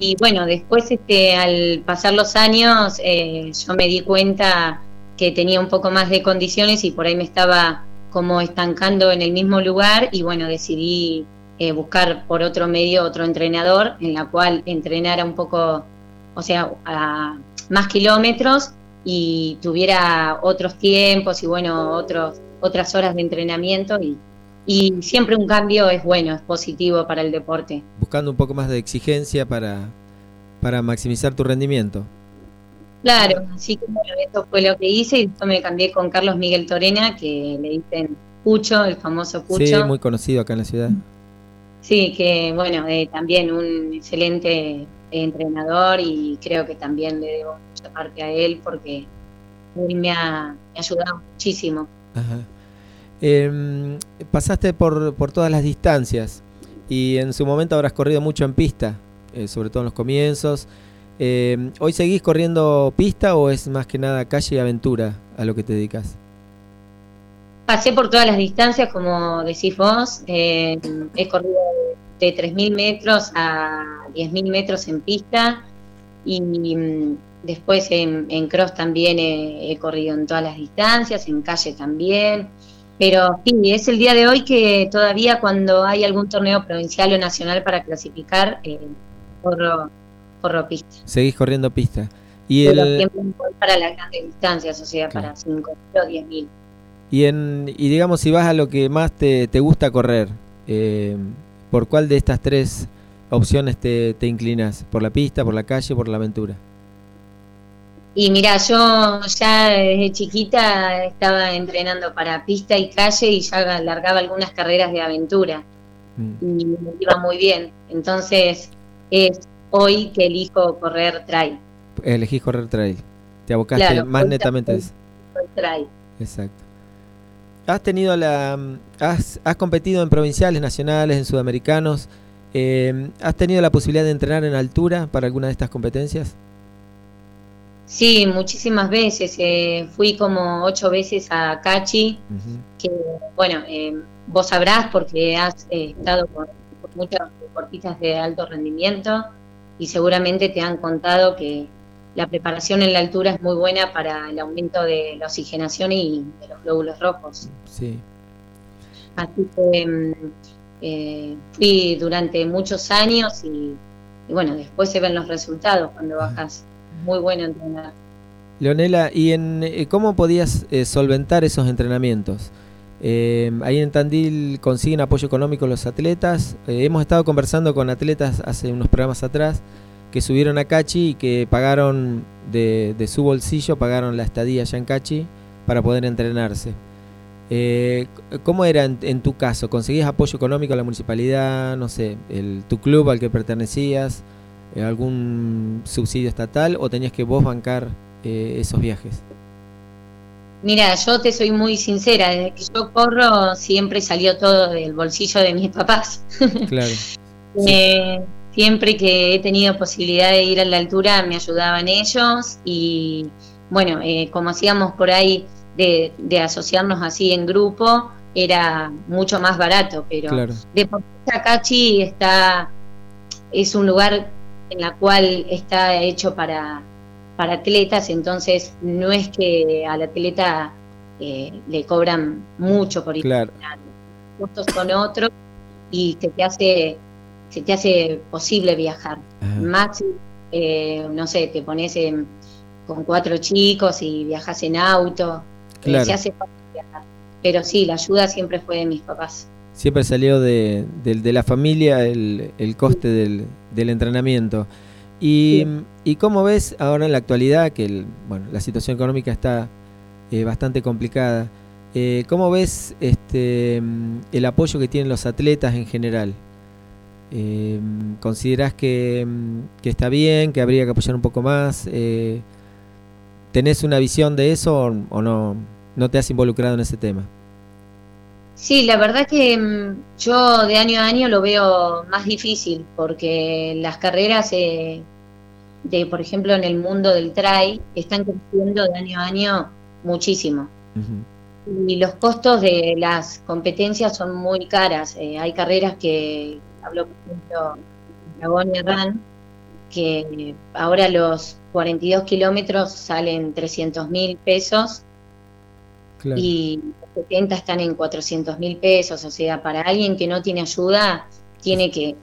Y bueno, después este, al pasar los años eh, yo me di cuenta que tenía un poco más de condiciones y por ahí me estaba como estancando en el mismo lugar y bueno, decidí eh, buscar por otro medio otro entrenador en la cual entrenara un poco, o sea, a más kilómetros y tuviera otros tiempos y bueno, otros, otras horas de entrenamiento y, y siempre un cambio es bueno, es positivo para el deporte. Buscando un poco más de exigencia para, para maximizar tu rendimiento. Claro, así que bueno, eso fue lo que hice y después me cambié con Carlos Miguel Torena, que le dicen Pucho, el famoso Pucho. Sí, muy conocido acá en la ciudad. Sí, que bueno, eh, también un excelente entrenador y creo que también le debo mucha parte a él porque él me ha, me ha ayudado muchísimo. Ajá. Em, pasaste por, por todas las distancias y en su momento habrás corrido mucho en pista, eh, sobre todo en los comienzos. Em, ¿Hoy seguís corriendo pista o es más que nada calle y aventura a lo que te dedicas? Pasé por todas las distancias, como decís vos. eh, he corrido de 3.000 metros a 10.000 metros en pista y mm, después en, en cross también he, he corrido en todas las distancias, en calle también. Pero sí, es el día de hoy que todavía cuando hay algún torneo provincial o nacional para clasificar, eh, corro, corro pista. Seguís corriendo pista. Y, Pero el, siempre para las grandes distancias, o sea, Claro. para 5 o 10.000. y, en, y digamos, si vas a lo que más te, te gusta correr, eh, ¿por cuál de estas tres opciones te, te inclinas? ¿Por la pista, por la calle, por la aventura? Y mira, yo ya desde chiquita estaba entrenando para pista y calle y ya largaba algunas carreras de aventura Mm. y me iba muy bien. Entonces es hoy que elijo correr trail. Elegís correr trail. Te abocaste Claro, más netamente a eso. Trail. Exacto. Has tenido la. Has, has competido en provinciales, nacionales, en sudamericanos. Eh, ¿Has tenido la posibilidad de entrenar en altura para alguna de estas competencias? Sí, muchísimas veces. eh, fui como ocho veces a Cachi, que bueno, eh, vos sabrás porque has eh, estado con, con muchos deportistas de alto rendimiento y seguramente te han contado que la preparación en la altura es muy buena para el aumento de la oxigenación y de los glóbulos rojos. Sí. Así que mm, eh, fui durante muchos años y, y bueno, después se ven los resultados cuando bajas. Muy bueno entrenar. Leonela, ¿y en eh, cómo podías eh, solventar esos entrenamientos? Eh, ahí en Tandil consiguen apoyo económico los atletas. Eh, hemos estado conversando con atletas hace unos programas atrás que subieron a Cachi y que pagaron de, de su bolsillo, pagaron la estadía allá en Cachi para poder entrenarse. Eh, ¿Cómo era en, en tu caso? ¿Conseguías apoyo económico de la municipalidad? No sé, el, tu club al que pertenecías, eh, algún subsidio estatal o tenías que vos bancar eh, esos viajes? Mira, yo te soy muy sincera, desde que yo corro siempre salió todo del bolsillo de mis papás. Claro. Eh, siempre que he tenido posibilidad de ir a la altura me ayudaban ellos y bueno, eh, como hacíamos por ahí de, de asociarnos así en grupo, era mucho más barato, pero Claro. Deportista Cachi está, es un lugar en la cual está hecho para, para atletas, entonces no es que al atleta eh, le cobran mucho por ir Claro. costos son otros y se te hace se te hace posible viajar Ajá. más eh, no sé te pones en- con cuatro chicos y viajas en auto eh, Claro. se hace fácil viajar pero sí la ayuda siempre fue de mis papás Siempre salió de, del- de la familia el, el coste del, del entrenamiento. Y, ¿Y cómo ves ahora en la actualidad que el- bueno, la situación económica está eh, bastante complicada? eh, ¿Cómo ves este, mm, el apoyo que tienen los atletas en general? Eh, ¿Considerás que, mm, que está bien, que habría que apoyar un poco más? Eh, ¿Tenés una visión de eso o, o no, no te has involucrado en ese tema? Sí, la verdad que mm, yo de año a año lo veo más difícil porque las carreras eh, de, por ejemplo, en el mundo del trail están creciendo de año a año muchísimo. Y los costos de las competencias son muy caras. Eh, hay carreras que, hablo por ejemplo, Patagonia Run, que ahora los 42 kilómetros salen 300 mil pesos Claro. y los 70 están en 400 mil pesos. O sea, para alguien que no tiene ayuda, tiene que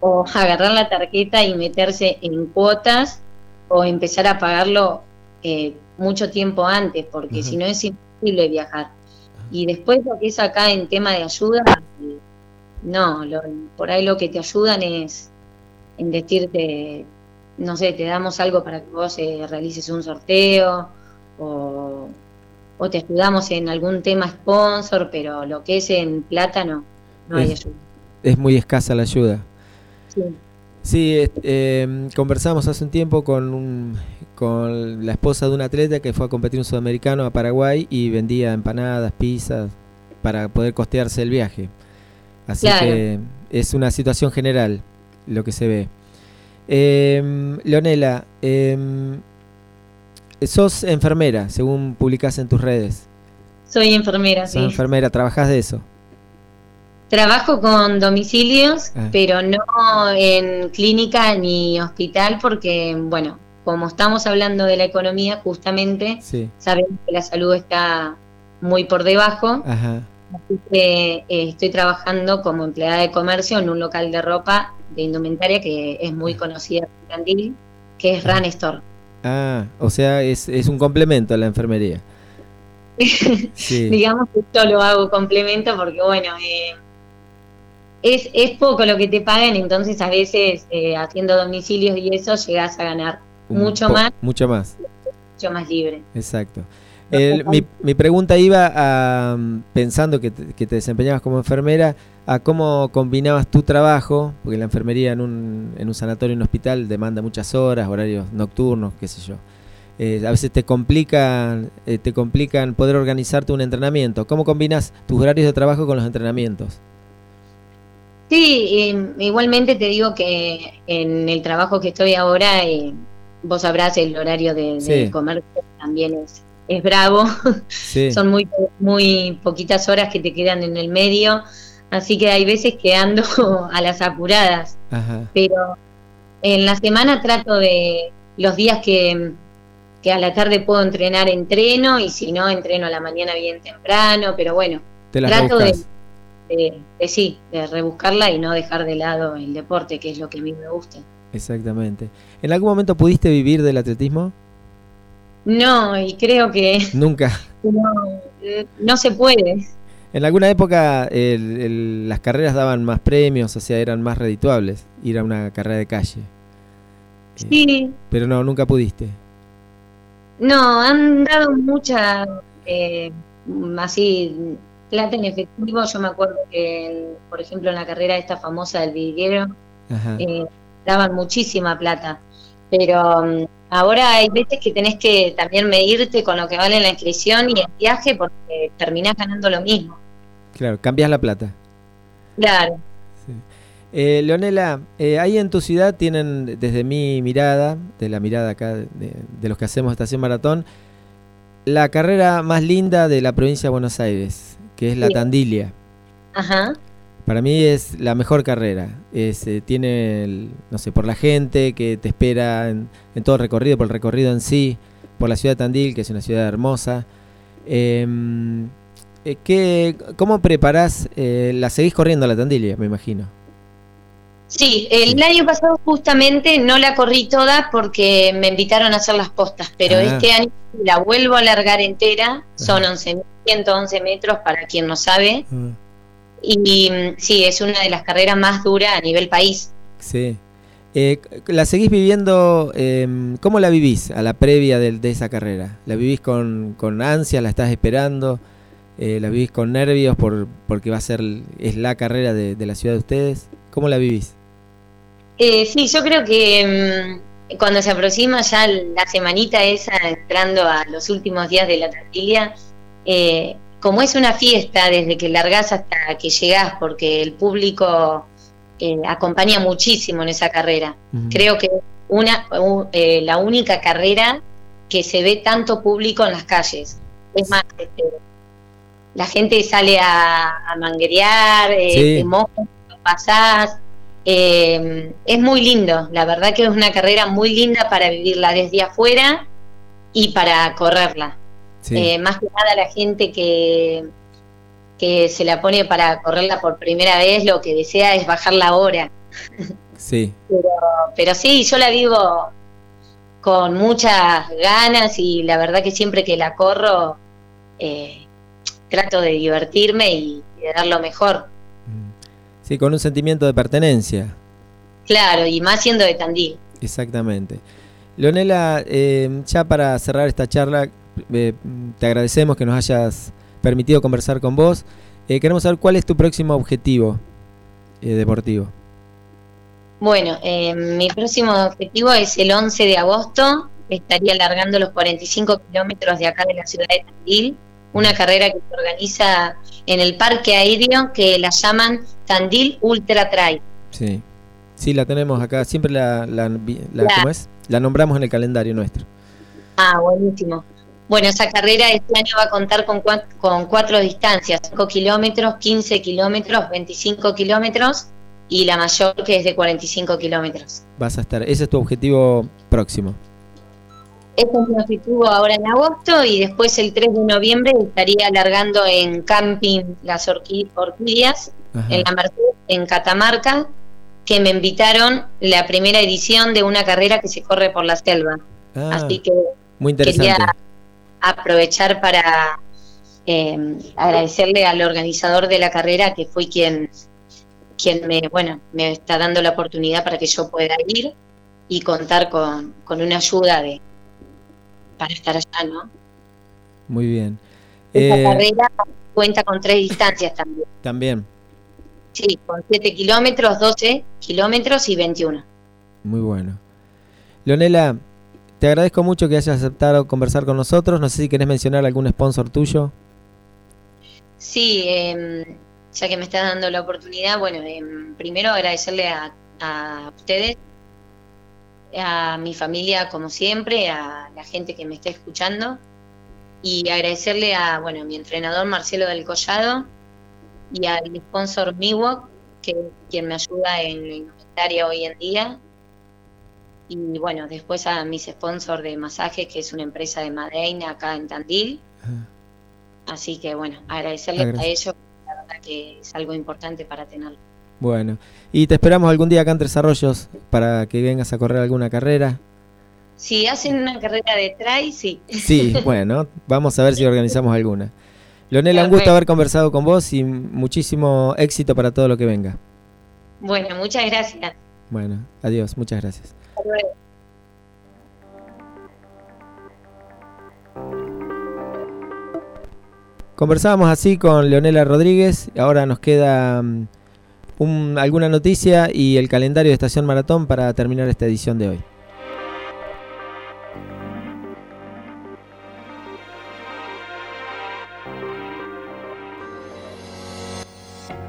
o agarrar la tarjeta y meterse en cuotas o empezar a pagarlo eh, mucho tiempo antes, porque si no es imposible viajar. Y después lo que es acá en tema de ayuda, eh, no, lo- por ahí lo que te ayudan es en decirte, no sé, te damos algo para que vos eh, realices un sorteo o, o te ayudamos en algún tema sponsor, pero lo que es en plata no, no hay Es- ayuda. Es muy escasa la ayuda. Sí. Sí, eh, conversamos hace un tiempo con, un- con la esposa de un atleta que fue a competir un sudamericano a Paraguay y vendía empanadas, pizzas para poder costearse el viaje. Así Claro. que es una situación general lo que se ve. Eh, Leonela, eh, sos enfermera, según publicás en tus redes. Soy enfermera, Sos sí. enfermera, trabajás de eso. Trabajo con domicilios, Ah. pero no en clínica ni hospital, porque, bueno, como estamos hablando de la economía, justamente Sí. sabemos que la salud está muy por debajo, Ajá. Así que eh, estoy trabajando como empleada de comercio en un local de ropa de indumentaria que es muy conocida en Tandil, que es Run Store. Ah, o sea, es, es un complemento a la enfermería. Sí. Digamos que yo lo hago complemento porque, bueno, eh, es, es poco lo que te pagan, entonces a veces eh, haciendo domicilios y eso llegas a ganar Un mucho más, Mucho más, mucho más libre. exacto. El- mi, mi pregunta iba a, mm, pensando que te, que te desempeñabas como enfermera, a cómo combinabas tu trabajo, porque la enfermería en un, en un sanatorio, en un hospital, demanda muchas horas, horarios nocturnos, qué sé yo. Eh, a veces te complican, eh, te complican poder organizarte un entrenamiento. ¿Cómo combinas tus horarios de trabajo con los entrenamientos? Sí, eh, igualmente te digo que en el trabajo que estoy ahora, eh, vos sabrás el horario de, de Sí. comercio también es, es bravo, Sí. son muy, muy poquitas horas que te quedan en el medio, así que hay veces que ando a las apuradas. Ajá. pero en la semana trato de los días que, que a la tarde puedo entrenar, entreno, y si no, entreno a la mañana bien temprano, pero bueno, trato de- de sí, de rebuscarla y no dejar de lado el deporte, que es lo que a mí me gusta. Exactamente. ¿En algún momento pudiste vivir del atletismo? No, y creo que Nunca. no, no se puede. En alguna época el- el- las carreras daban más premios, o sea, eran más redituables ir a una carrera de calle. Eh, Sí, Pero no, nunca pudiste. no, han dado mucha, eh, así, plata en efectivo. Yo me acuerdo que, por ejemplo, en la carrera esta famosa del vidriero, eh, daban muchísima plata. Pero mm, ahora hay veces que tenés que también medirte con lo que vale la inscripción y el viaje porque terminás ganando lo mismo. Claro, cambias la plata. Claro. Eh, Leonela, eh, ahí en tu ciudad tienen, desde mi mirada, de la mirada acá de, de los que hacemos Estación Maratón, la carrera más linda de la provincia de Buenos Aires, que es la Sí. Tandilia. Ajá. Para mí es la mejor carrera. Es, eh, tiene, el- no sé, por la gente que te espera en, en todo el recorrido, por el recorrido en sí, por la ciudad de Tandil, que es una ciudad hermosa. Em, eh, ¿qué- ¿Cómo preparás? eh, la seguís corriendo la Tandilia, me imagino. Sí, el año pasado justamente no la corrí toda porque me invitaron a hacer las postas, pero Ah. este año la vuelvo a largar entera, son 11.111 metros para quien no sabe, y mm, sí, es una de las carreras más duras a nivel país. Sí. Eh, ¿La seguís viviendo? em, ¿Cómo la vivís a la previa de, esa carrera? ¿La vivís con, con ansia? ¿La estás esperando? Eh, ¿La vivís con nervios por, porque va a ser es la carrera de, de la ciudad de ustedes? ¿Cómo la vivís? Eh, sí, yo creo que mm, cuando se aproxima ya la semanita esa, entrando a los últimos días de la Tandilia, eh, como es una fiesta desde que largás hasta que llegás, porque el público eh, acompaña muchísimo en esa carrera. Creo que una eh, la única carrera que se ve tanto público en las calles. Es más, este, la gente sale a, a manguerear, eh, Sí. te mojas, pasás. eh, es muy lindo, la verdad que es una carrera muy linda para vivirla desde afuera y para correrla. Sí. Eh, más que nada la gente que, que se la pone para correrla por primera vez, lo que desea es bajar la hora. sí. Pero sí, yo la vivo con muchas ganas y la verdad que siempre que la corro, eh, trato de divertirme y, y de dar lo mejor. Sí, con un sentimiento de pertenencia. Claro, y más siendo de Tandil. Exactamente. Leonela, eh, ya para cerrar esta charla, eh, te agradecemos que nos hayas permitido conversar con vos. Eh, queremos saber cuál es tu próximo objetivo eh, deportivo. Bueno, mi próximo objetivo es el 11 de agosto. Estaría largando los 45 kilómetros de acá de la ciudad de Tandil. Una carrera que se organiza en el parque aéreo que la llaman Tandil Ultra Trail. Sí, sí, la tenemos acá. Siempre La- ¿cómo es? La nombramos en el calendario nuestro. Ah, buenísimo. Bueno, esa carrera este año va a contar con, cua- con cuatro distancias, 5 kilómetros, 15 kilómetros, 25 kilómetros y la mayor que es de 45 kilómetros. Vas a estar. Ese es tu objetivo próximo. Ese es mi objetivo ahora en agosto y después el 3 de noviembre estaría alargando en Camping Las Orquídeas, Ajá. en la Merced, en Catamarca, que me invitaron la primera edición de una carrera que se corre por la selva. Ah, Así que muy interesante. quería aprovechar para eh, agradecerle al organizador de la carrera que fue quien quien me bueno me está dando la oportunidad para que yo pueda ir y contar con, con una ayuda de para estar allá no Muy bien. esta Eh, carrera cuenta con tres distancias también también, sí con 7 kilómetros 12 kilómetros y 21 muy bueno. Leonela, te agradezco mucho que hayas aceptado conversar con nosotros. No sé si querés mencionar algún sponsor tuyo. Sí, eh, ya que me estás dando la oportunidad, bueno, em, primero agradecerle a, a ustedes, a mi familia como siempre, a la gente que me está escuchando y agradecerle a, bueno, a mi entrenador Marcelo del Collado y al sponsor Miwok, que quien me ayuda en la indumentaria hoy en día. Y bueno, después a mis sponsors de masajes, que es una empresa de Madeira acá en Tandil. Así que bueno, agradecerles Agradecer. a ellos, la verdad que es algo importante para tenerlo. Bueno, y te esperamos algún día acá en Tres Arroyos para que vengas a correr alguna carrera. Si hacen una carrera de trail, sí. Sí, bueno, vamos a ver si organizamos alguna. Leonela, un gusto haber conversado con vos y muchísimo éxito para todo lo que venga. Bueno, muchas gracias. Bueno, adiós, muchas gracias. Conversábamos así con Leonela Rodríguez, ahora nos queda mm, un- alguna noticia y el calendario de Estación Maratón para terminar esta edición de hoy.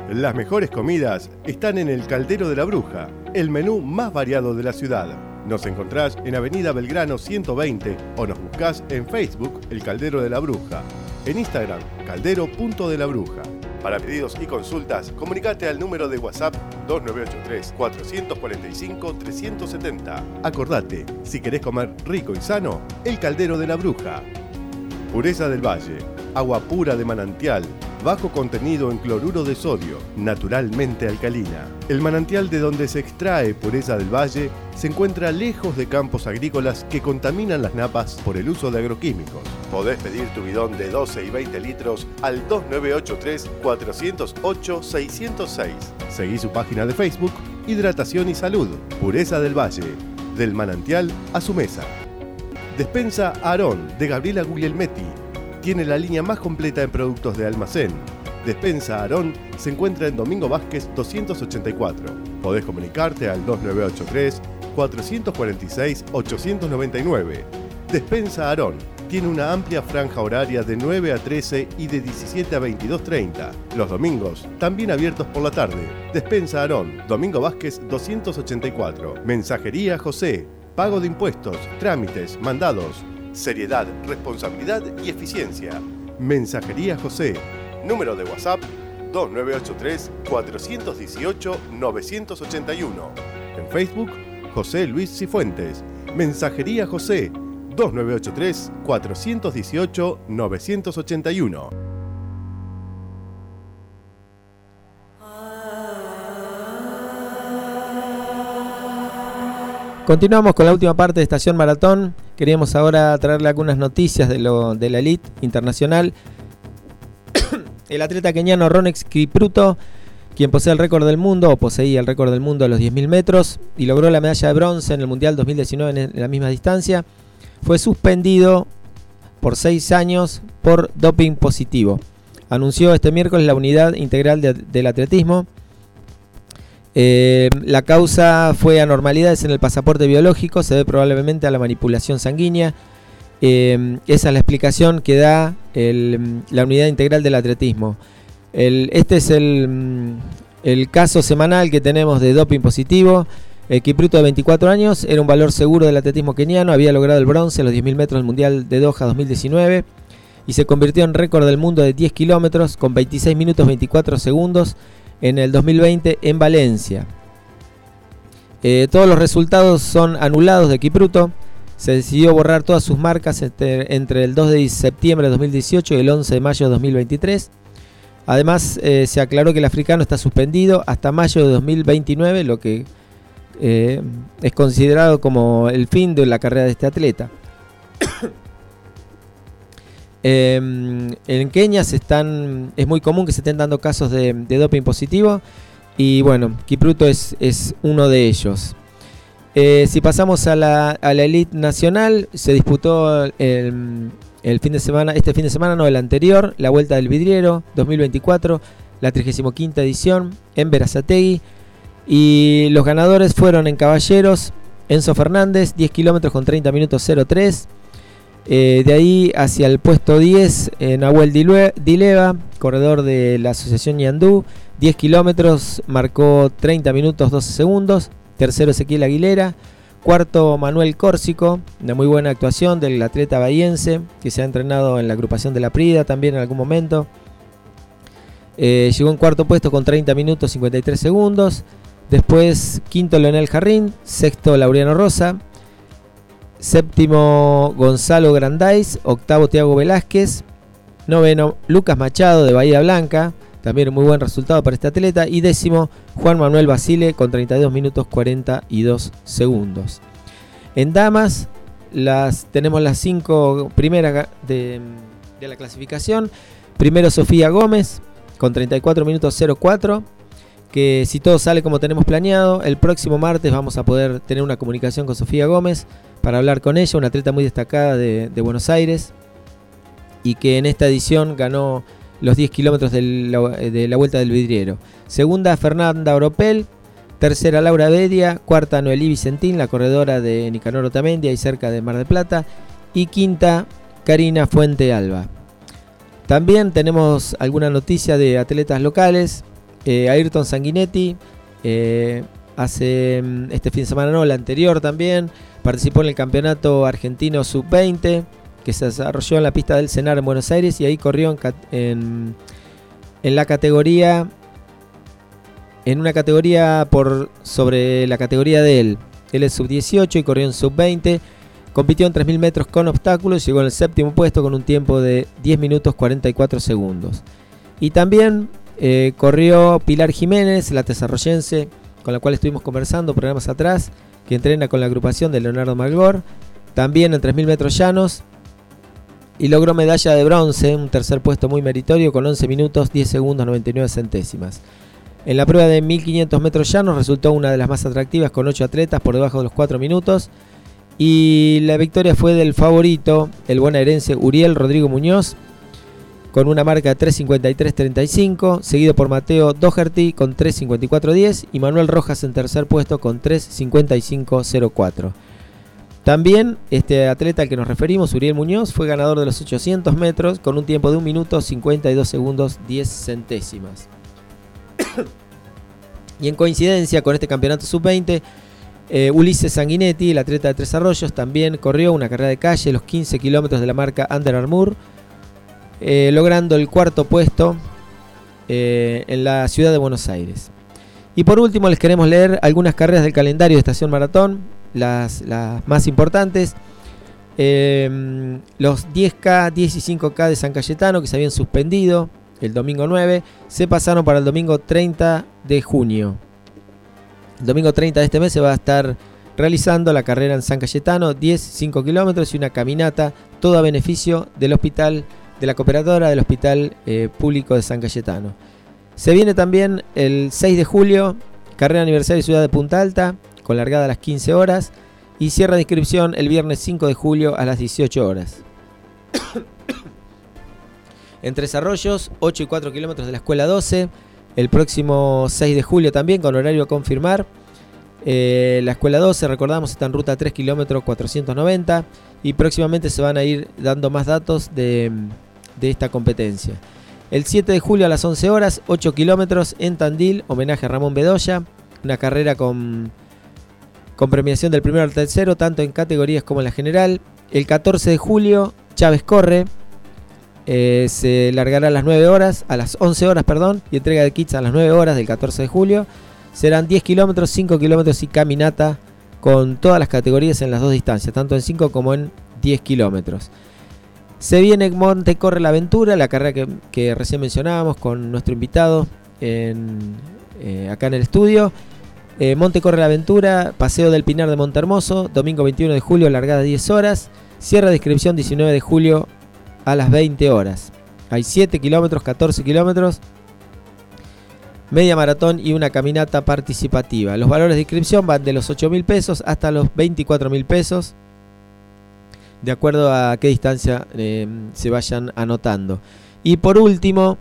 Las mejores comidas están en el Caldero de la Bruja, el menú más variado de la ciudad. Nos encontrás en Avenida Belgrano 120 o nos buscás en Facebook El Caldero de la Bruja, en Instagram Caldero.de la Bruja. Para pedidos y consultas, comunicate al número de WhatsApp 2983-445-370. Acordate, si querés comer rico y sano, El Caldero de la Bruja. Pureza del Valle, agua pura de manantial, bajo contenido en cloruro de sodio, naturalmente alcalina. El manantial de donde se extrae pureza del valle se encuentra lejos de campos agrícolas que contaminan las napas por el uso de agroquímicos. Podés pedir tu bidón de 12 y 20 litros al 2983-408-606. Seguí su página de Facebook, Hidratación y Salud, Pureza del Valle, del manantial a su mesa. Despensa Aarón de Gabriela Guglielmetti. Tiene la línea más completa en productos de almacén. Despensa Aarón se encuentra en Domingo Vázquez 284. Podés comunicarte al 2983 446 899. Despensa Aarón tiene una amplia franja horaria de 9 a 13 y de 17 a 22.30. Los domingos, también abiertos por la tarde. Despensa Aarón, Domingo Vázquez 284. Mensajería José. Pago de impuestos, trámites, mandados. Seriedad, responsabilidad y eficiencia. Mensajería José. Número de WhatsApp 2983-418-981. En Facebook, José Luis Cifuentes. Mensajería José 2983-418-981. Continuamos con la última parte de Estación Maratón. Queríamos ahora traerle algunas noticias de, la elite internacional. El atleta keniano Ronex Kipruto, quien posee el récord del mundo, o poseía el récord del mundo a los 10.000 metros, y logró la medalla de bronce en el Mundial 2019 en la misma distancia, fue suspendido por seis años por doping positivo. Anunció este miércoles la unidad integral de- del atletismo. Eh, la causa fue anormalidades en el pasaporte biológico, se debe probablemente a la manipulación sanguínea. Eh, esa es la explicación que da la unidad integral del atletismo. Este es el, mm, el caso semanal que tenemos de doping positivo. El Kipruto de 24 años era un valor seguro del atletismo keniano, había logrado el bronce en los 10.000 metros del Mundial de Doha 2019 y se convirtió en récord del mundo de 10 kilómetros con 26 minutos 24 segundos en el 2020 en Valencia. Eh, todos los resultados son anulados de Kipruto. Se decidió borrar todas sus marcas entre, entre el 2 de septiembre de 2018 y el 11 de mayo de 2023. Además, eh, se aclaró que el africano está suspendido hasta mayo de 2029, lo que eh, es considerado como el fin de la carrera de este atleta. Eh, en Kenia se están, es muy común que se estén dando casos de, de doping positivo y bueno, Kipruto es, es uno de ellos. Eh, si pasamos a la, a la elite nacional, se disputó el, el fin de semana, este fin de semana, no el anterior, la Vuelta del Vidriero 2024, la 35 edición en Verazategui. Y los ganadores fueron en Caballeros, Enzo Fernández, 10 kilómetros con 30 minutos 03. Eh, de ahí hacia el puesto 10, eh, Nahuel Dileva, corredor de la Asociación Ñandú, 10 kilómetros, marcó 30 minutos 12 segundos. Tercero Ezequiel Aguilera. Cuarto Manuel Córsico, una muy buena actuación del atleta bahiense que se ha entrenado en la agrupación de la Prida también en algún momento. Eh, llegó en cuarto puesto con 30 minutos 53 segundos. Después quinto Leonel Jarrín, sexto Laureano Rosa, séptimo Gonzalo Grandais, octavo Tiago Velázquez, noveno Lucas Machado de Bahía Blanca, también un muy buen resultado para este atleta, y décimo Juan Manuel Basile con 32 minutos 42 segundos. En damas las, tenemos las cinco primeras de, de la clasificación. Primero Sofía Gómez con 34 minutos 04 que si todo sale como tenemos planeado, el próximo martes vamos a poder tener una comunicación con Sofía Gómez para hablar con ella, una atleta muy destacada de, Buenos Aires y que en esta edición ganó los 10 kilómetros de la, Vuelta del Vidriero. Segunda, Fernanda Oropel. Tercera, Laura Bedia. Cuarta, Noelí Vicentín, la corredora de Nicanor Otamendi, ahí cerca de Mar del Plata. Y quinta, Karina Fuente Alba. También tenemos alguna noticia de atletas locales. Eh, Ayrton Sanguinetti, eh, hace mm, este fin de semana, no, el anterior también, participó en el campeonato argentino sub-20 que se desarrolló en la pista del Senar en Buenos Aires y ahí corrió en, en la categoría, en una categoría por sobre la categoría de él. Él es sub-18 y corrió en sub-20. Compitió en 3.000 metros con obstáculos, llegó en el séptimo puesto con un tiempo de 10 minutos 44 segundos. Y también eh, corrió Pilar Jiménez, la desarrollense, con la cual estuvimos conversando programas atrás, que entrena con la agrupación de Leonardo Malgor, también en 3.000 metros llanos, y logró medalla de bronce, un tercer puesto muy meritorio, con 11 minutos 10 segundos 99 centésimas. En la prueba de 1500 metros llanos resultó una de las más atractivas, con 8 atletas por debajo de los 4 minutos. Y la victoria fue del favorito, el bonaerense Uriel Rodrigo Muñoz, con una marca de 3.53.35, seguido por Mateo Doherty con 3.54.10 y Manuel Rojas en tercer puesto con 3.55.04. También este atleta al que nos referimos, Uriel Muñoz, fue ganador de los 800 metros con un tiempo de 1 minuto 52 segundos 10 centésimas. y en coincidencia con este campeonato sub-20, eh, Ulises Sanguinetti, el atleta de Tres Arroyos, también corrió una carrera de calle los 15 kilómetros de la marca Under Armour, eh, logrando el cuarto puesto eh, en la ciudad de Buenos Aires. Y por último les queremos leer algunas carreras del calendario de Estación Maratón, las, más importantes. Eh, los 10K, 10 y 5K de San Cayetano que se habían suspendido el domingo 9, se pasaron para el domingo 30 de junio. El domingo 30 de este mes se va a estar realizando la carrera en San Cayetano, 10, 5 kilómetros y una caminata, todo a beneficio del Hospital de la cooperadora del Hospital eh, Público de San Cayetano. Se viene también el 6 de julio, carrera aniversario Ciudad de Punta Alta, con largada a las 15 horas, y cierra de inscripción el viernes 5 de julio a las 18 horas. en Tres Arroyos, 8 y 4 kilómetros de la Escuela 12, el próximo 6 de julio también, con horario a confirmar. Eh, la Escuela 12, recordamos, está en ruta 3 kilómetros 490 y próximamente se van a ir dando más datos de, de esta competencia. El 7 de julio a las 11 horas, 8 kilómetros en Tandil, homenaje a Ramón Bedoya, una carrera con, con premiación del primero al tercero, tanto en categorías como en la general. El 14 de julio, Chávez corre, eh, se largará a las 9 horas, a las 11 horas, perdón, y entrega de kits a las 9 horas del 14 de julio. Serán 10 kilómetros, 5 kilómetros y caminata con todas las categorías en las dos distancias, tanto en 5 como en 10 kilómetros. Se viene Monte Corre la Aventura, la carrera que, recién mencionábamos con nuestro invitado eh, acá en el estudio. Eh, Monte Corre la Aventura, Paseo del Pinar de Montermoso, domingo 21 de julio, largada 10 horas. Cierra de inscripción 19 de julio a las 20 horas. Hay 7 kilómetros, 14 kilómetros, media maratón y una caminata participativa. Los valores de inscripción van de los 8 mil pesos hasta los 24 mil pesos, de acuerdo a qué distancia eh, se vayan anotando. Y por último,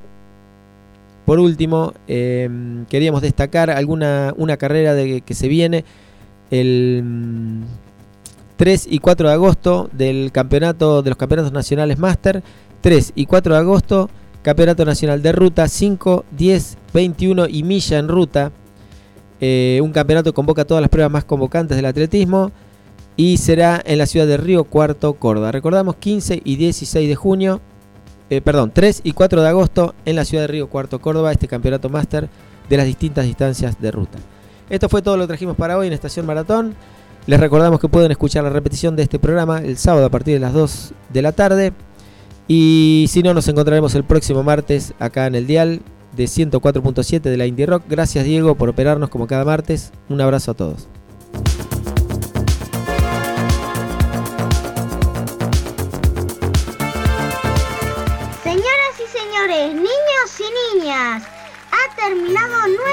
por último, eh, queríamos destacar alguna una carrera de, que se viene el mm, 3 y 4 de agosto del campeonato de los campeonatos nacionales Master. 3 y 4 de agosto, Campeonato Nacional de Ruta 5, 10, 21 y milla en ruta. Eh, un campeonato que convoca todas las pruebas más convocantes del atletismo y será en la ciudad de Río Cuarto, Córdoba. Recordamos 15 y 16 de junio, eh, perdón, 3 y 4 de agosto en la ciudad de Río Cuarto, Córdoba, este campeonato máster de las distintas distancias de ruta. Esto fue todo lo que trajimos para hoy en Estación Maratón. Les recordamos que pueden escuchar la repetición de este programa el sábado a partir de las 2 de la tarde. Y si no, nos encontraremos el próximo martes acá en el dial de 104.7 de la Indie Rock. Gracias Diego por operarnos como cada martes. Un abrazo a todos.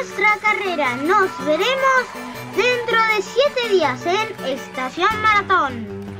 Nuestra carrera. Nos veremos dentro de 7 días en Estación Maratón.